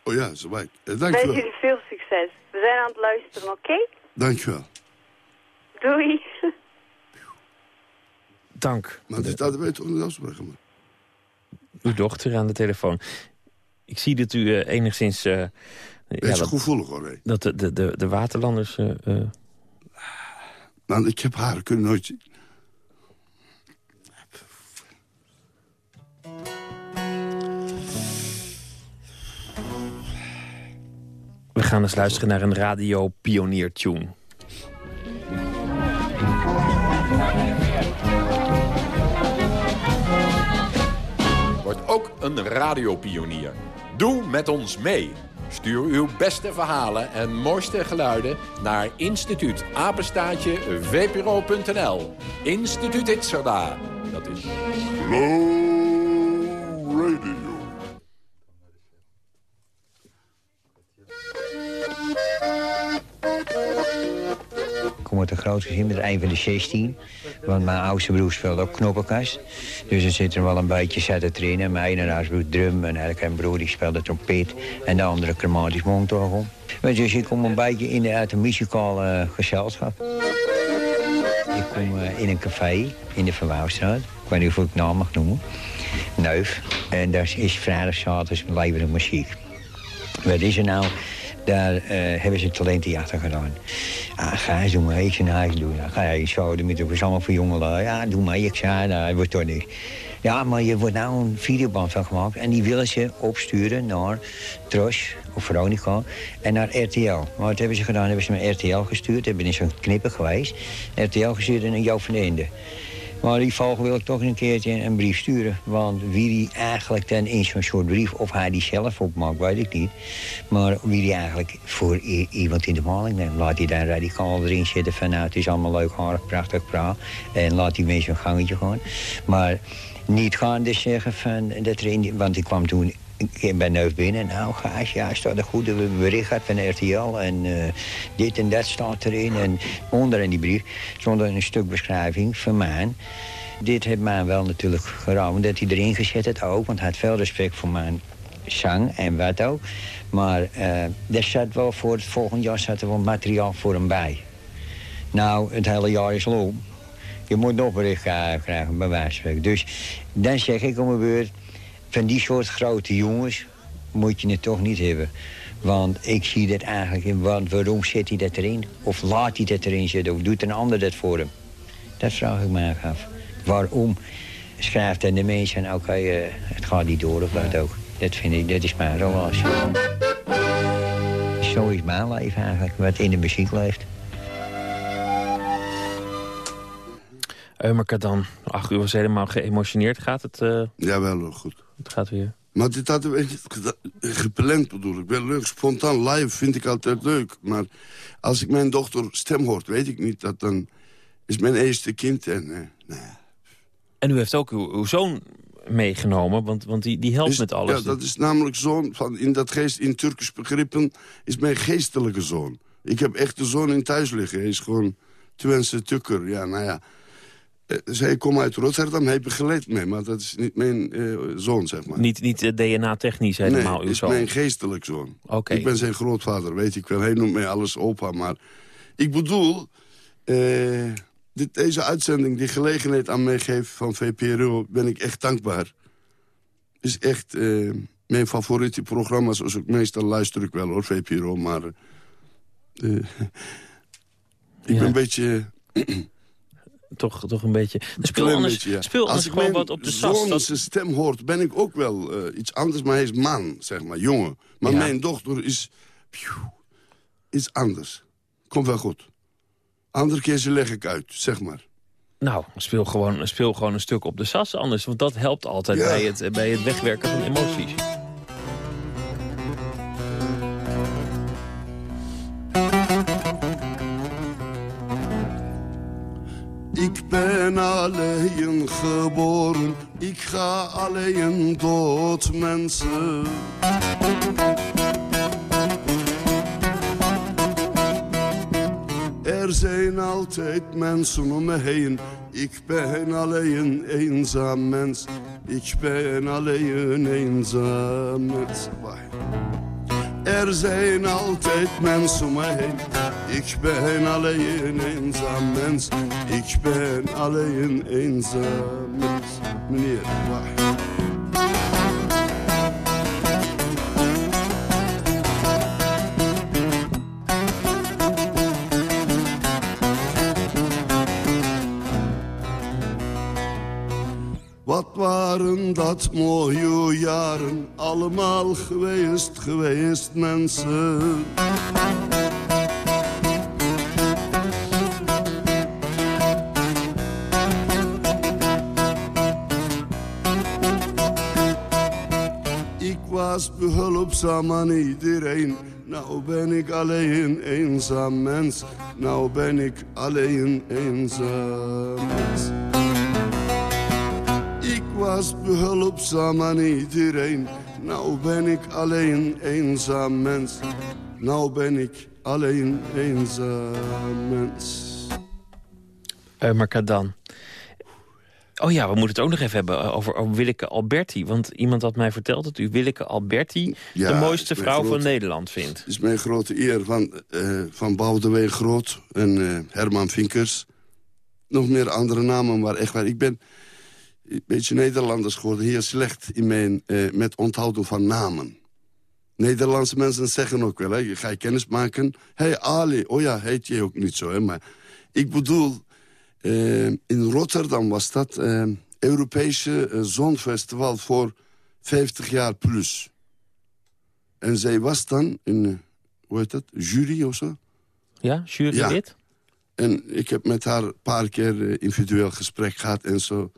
Oh ja, zo. Eh, dank wens wel. jullie veel succes. We zijn aan het luisteren, oké? Dank u wel. Doei. Dank. Maar dit hadden wij toch niet afspraken. Uw dochter aan de telefoon. Ik zie dat u eh, enigszins... eh Beetje dat- gevoelig hoor. Dat de, de, de, de waterlanders... eh, eh, Nou, ik heb haar kunnen nooit zien. we gaan eens luisteren naar een radio pionier tune. Een radiopionier. Doe met ons mee. Stuur uw beste verhalen en mooiste geluiden naar instituut apenstaatje vpro.nl. Instituut Itzerda. Dat is... Uit een groot gezin met een van de 16. Want mijn oudste broer speelt ook knoppenkast. Dus er zit er wel een beetje zet erin. En mijn ene broer drum. En eigenlijk een broer die speelde trompet. En de andere chromatisch mondorgel. Dus ik kom een beetje in de, uit een muzikaal eh, gezelschap. Ik kom eh, in een café in de Verwouwstraat. Ik weet niet of ik het naam mag noemen. Neuf. En daar is vrijdag, zaterdag levende muziek. Wat is er nou? Daar eh, hebben ze talentenjachten gedaan. Ah, ga eens doen, ik zei, nou, ik doe dat. Ga je zo, dan moeten we allemaal voor jongeren. Ja, doe maar, zei, nou, het wordt toch niks. Ja, maar je wordt nou een videoband van gemaakt. En die willen ze opsturen naar Tros of Veronica en naar RTL. Maar wat hebben ze gedaan? Hebben ze naar RTL gestuurd. Hebben in zo'n knippen geweest. RTL gestuurd en Joop van de Ende. Maar die volgen wil ik toch een keertje een brief sturen. Want wie die eigenlijk dan in zo'n soort brief... of hij die zelf opmaakt, weet ik niet. Maar wie die eigenlijk voor iemand in de maling neemt. Laat hij daar radicaal erin zitten van... nou, het is allemaal leuk, aardig, prachtig praat. En laat die mensen een gangetje gaan. Maar niet gaan dus zeggen van... Dat er in, want ik kwam toen ik ben Neuf binnen. Nou, Gaas, ja, staat een goede bericht uit van RTL. En eh, dit en dat staat erin. En onder in die brief stond een stuk beschrijving van mij. Dit heeft mij wel natuurlijk geraden dat hij erin gezet heeft ook. Want hij had veel respect voor mijn zang en wat ook. Maar eh er zat wel voor het volgende jaar zat er wel materiaal voor hem bij. Nou, het hele jaar is loop. Je moet nog bericht eh, krijgen, bij wijze. Dus dan zeg ik om mijn beurt... van die soort grote jongens moet je het toch niet hebben. Want ik zie dat eigenlijk in. Want waarom zet hij dat erin? Of laat hij dat erin zitten? Of doet een ander dat voor hem? Dat vraag ik me af. Waarom schrijft dan de mensen... oké, eh, het gaat niet door of wat ook. Dat vind ik, dat is mijn relatie. Zo is mijn leven eigenlijk, wat in de muziek leeft. Eumer Kadan, ach, u was helemaal geëmotioneerd. Gaat het? eh, Ja, wel goed. Het gaat weer. Maar dit hadden we niet geda- gepland bedoel ik. Wel leuk, spontaan live vind ik altijd leuk. Maar als ik mijn dochter stem hoort, weet ik niet. Dat dan is mijn eerste kind en... eh, En u heeft ook uw, uw zoon meegenomen, want, want die, die helpt is- met alles. Ja, dat is namelijk zoon, van, in dat geest, in Turkisch begrippen, is mijn geestelijke zoon. Ik heb echt de zoon in thuis liggen. Hij is gewoon Twentse tukker. Ja, nou ja. Eh, Zij komt uit Rotterdam, hij begeleidt mij, maar dat is niet mijn eh, zoon, zeg maar. Niet, niet eh, DNA-technisch helemaal nee, uw is zoon. mijn geestelijk zoon. Oké. Ik ben zijn grootvader, weet ik wel. Hij noemt mij alles opa, maar... Ik bedoel, dit, deze uitzending, die gelegenheid aan mij geeft van VPRO... ben ik echt dankbaar. is echt mijn favoriete programma. Zoals ook meestal luister ik wel, hoor, VPRO. Maar [laughs] ik ben een beetje... [clears throat] toch, toch een beetje... Speel anders, beetje, ja. speel Als anders ik gewoon wat op de sas. Dat, zijn stem hoort, ben ik ook wel eh, iets anders. Maar hij is man, zeg maar, jongen. Maar Ja. mijn dochter is iets anders. Komt wel goed. Andere keer ze leg ik uit, zeg maar. nou, speel gewoon, speel gewoon een stuk op de sas anders. Want dat helpt altijd Ja. bij, het, bij het wegwerken van emoties. Ben alleen geboren, ik ga alleen dood, mensen. Er zijn altijd mensen om me. Ik ben alleen eenzaam mens. Ik ben alleen eenzaam mens. Wacht. Er zijn altijd mensen om me heen. Ik ben alleen eenzaam mens. Ik ben alleen eenzaam mens. Meneer, waren dat mooie jaren, allemaal geweest, geweest mensen. Ik was behulpzaam aan iedereen, nou ben ik alleen eenzaam mens. Nou ben ik alleen eenzaam mens. Ik was behulpzaam aan iedereen. Nou ben ik alleen eenzaam mens. Nou ben ik alleen eenzaam mens. Eh Kadan. Oh ja, we moeten het ook nog even hebben over, over Willeke Alberti. Want iemand had mij verteld dat u Willeke Alberti... Ja, de mooiste vrouw van Nederland vindt. Het is mijn grote eer van, eh van Boudewijn Groot en eh, Herman Vinkers. Nog meer andere namen, maar echt waar. Ik ben een beetje Nederlanders geworden. Heel slecht in mijn, eh, met onthouden van namen. Nederlandse mensen zeggen ook wel, hè, je ga je kennis maken. Hé hey, Ali, oh ja, heet je ook niet zo. Hè, maar ik bedoel, eh, in Rotterdam was dat eh, Europese Zonfestival voor 50 jaar plus. En zij was dan in, hoe heet dat, jury of zo? Ja, jurylid? En ik heb met haar een paar keer individueel gesprek gehad en zo.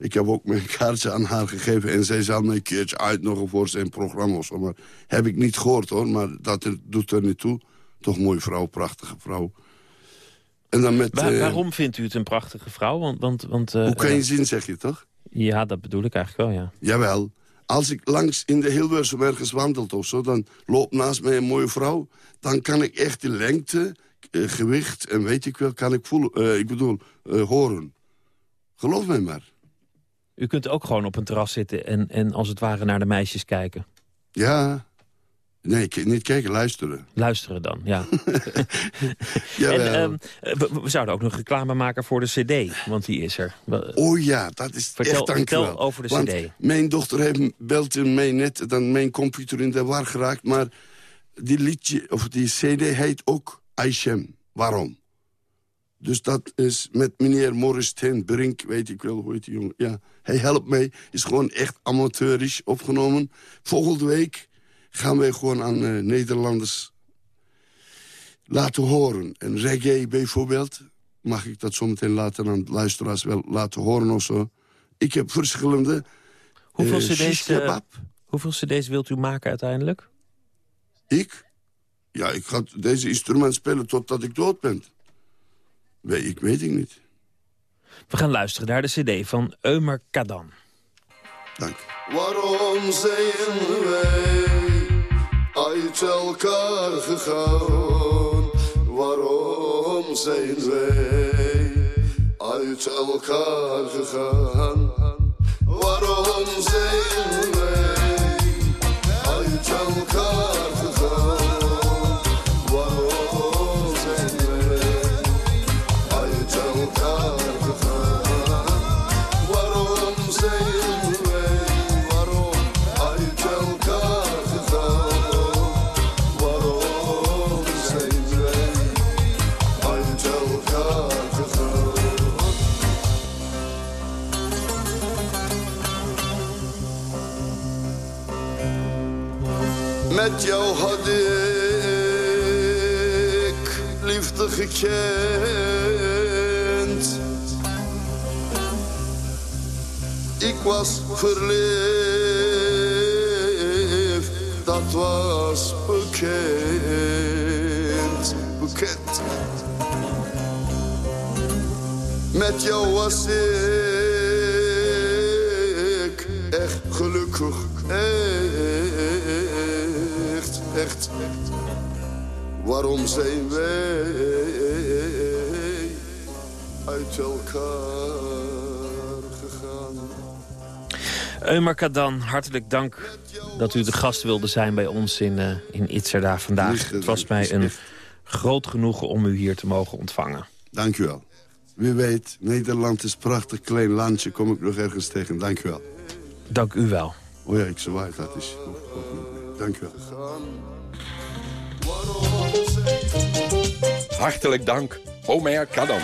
Ik heb ook mijn kaartje aan haar gegeven... en zij zou me een keertje uitnodigen voor zijn programma of zo. Maar heb ik niet gehoord, hoor. Maar dat doet er niet toe. Toch mooie vrouw, prachtige vrouw. En dan met... Waar- eh, waarom vindt u het een prachtige vrouw? Want, want, want, eh, hoe kan je eh, zien, zeg je toch? Ja, dat bedoel ik eigenlijk wel, ja. Jawel. Als ik langs in de Hilversum ergens wandelt of zo... dan loopt naast mij een mooie vrouw... dan kan ik echt de lengte, gewicht en weet ik wel... kan ik voelen, ik bedoel, horen. Geloof mij maar. U kunt ook gewoon op een terras zitten en, en als het ware naar de meisjes kijken. Ja. Nee, niet kijken, luisteren. Luisteren dan, ja. [laughs] En ehm, eh, we, we zouden ook nog reclame maken voor de cd, want die is er. Oh ja, dat is Vertel- echt dankjewel. vertel over de Want CD. mijn dochter heeft, belt in mij net dan mijn computer in de war geraakt... maar die liedje, of die cd heet ook Aishem. Waarom? Dus dat is met meneer Morris ten Brink, weet ik wel, hoe heet die jongen? Ja, hij helpt mij, is gewoon echt amateurisch opgenomen. Volgende week gaan wij gewoon aan eh, Nederlanders laten horen. En reggae bijvoorbeeld, mag ik dat zometeen laten aan de luisteraars wel laten horen of zo. Ik heb verschillende... Hoeveel eh, cd's, eh. Hoeveel cd's wilt u maken uiteindelijk? Ik? Ja, ik ga deze instrument spelen totdat ik dood ben. Nee, ik weet het niet. We gaan luisteren naar de cd van Eumer Kadan. Dank. Waarom zijn wij uit elkaar gegaan? Waarom zijn wij uit elkaar gegaan? Met jou had ik liefde gekend. Ik was verliefd, dat was bekend, bekend. Met jou was ik echt gelukkig, echt. Waarom zijn wij uit elkaar gegaan? Eumer Kadan, hartelijk dank dat u de gast wilde zijn bij ons in, uh, in Itzerda vandaag. Het was mij een groot genoegen om u hier te mogen ontvangen. Dank u wel. Wie weet, Nederland is een prachtig klein landje. Kom ik nog ergens tegen. Dank u wel. Dank u wel. Oh ja, ik zwaai dat is. Dank u wel. Hartelijk dank, Omer Kadam.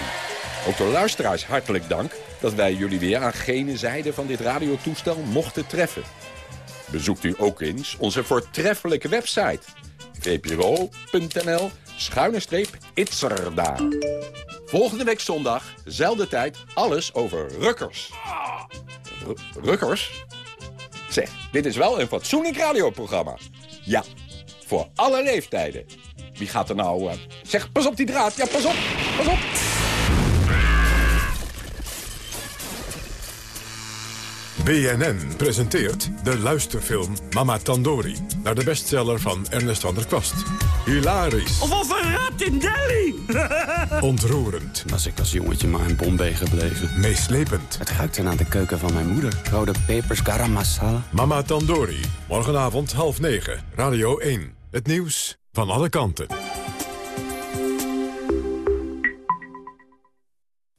Ook de luisteraars hartelijk dank dat wij jullie weer aan gene zijde van dit radiotoestel mochten treffen. Bezoekt u ook eens onze voortreffelijke website vpro.nl schuine streep. Volgende week zondag, zelfde tijd, alles over rukkers. R rukkers? Zeg, dit is wel een fatsoenlijk radioprogramma. Ja, voor alle leeftijden. Wie gaat er nou... Uh... Zeg, pas op die draad. Ja, pas op. Pas op. BNN presenteert de luisterfilm Mama Tandori... naar de bestseller van Ernest van der Kwast. Hilarisch. Of een rat in Delhi. [laughs] Ontroerend. Was ik als jongetje maar in Bombay gebleven. Meeslepend. Het ruikte naar de keuken van mijn moeder. Rode pepers, garam masala. Mama Tandori. Morgenavond half negen. Radio 1. Het nieuws van alle kanten.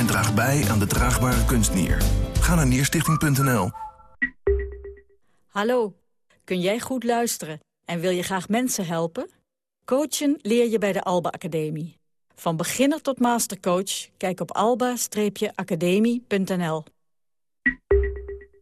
en draag bij aan de draagbare kunstnier. Ga naar nierstichting.nl. Hallo, kun jij goed luisteren en wil je graag mensen helpen? Coachen leer je bij de Alba Academie. Van beginner tot mastercoach, kijk op alba-academie.nl.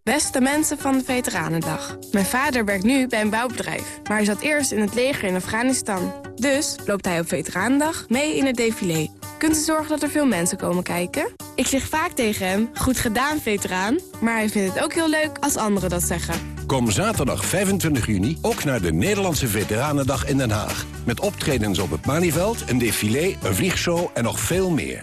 Beste mensen van de Veteranendag. Mijn vader werkt nu bij een bouwbedrijf, maar hij zat eerst in het leger in Afghanistan. Dus loopt hij op Veteranendag mee in het défilé. Kunt u zorgen dat er veel mensen komen kijken? Ik zeg vaak tegen hem, goed gedaan veteraan, maar hij vindt het ook heel leuk als anderen dat zeggen. Kom zaterdag 25 juni ook naar de Nederlandse Veteranendag in Den Haag. Met optredens op het Malieveld, een défilé, een vliegshow en nog veel meer.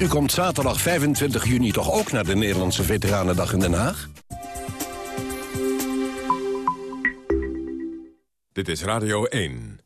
U komt zaterdag 25 juni toch ook naar de Nederlandse Veteranendag in Den Haag? Dit is Radio 1.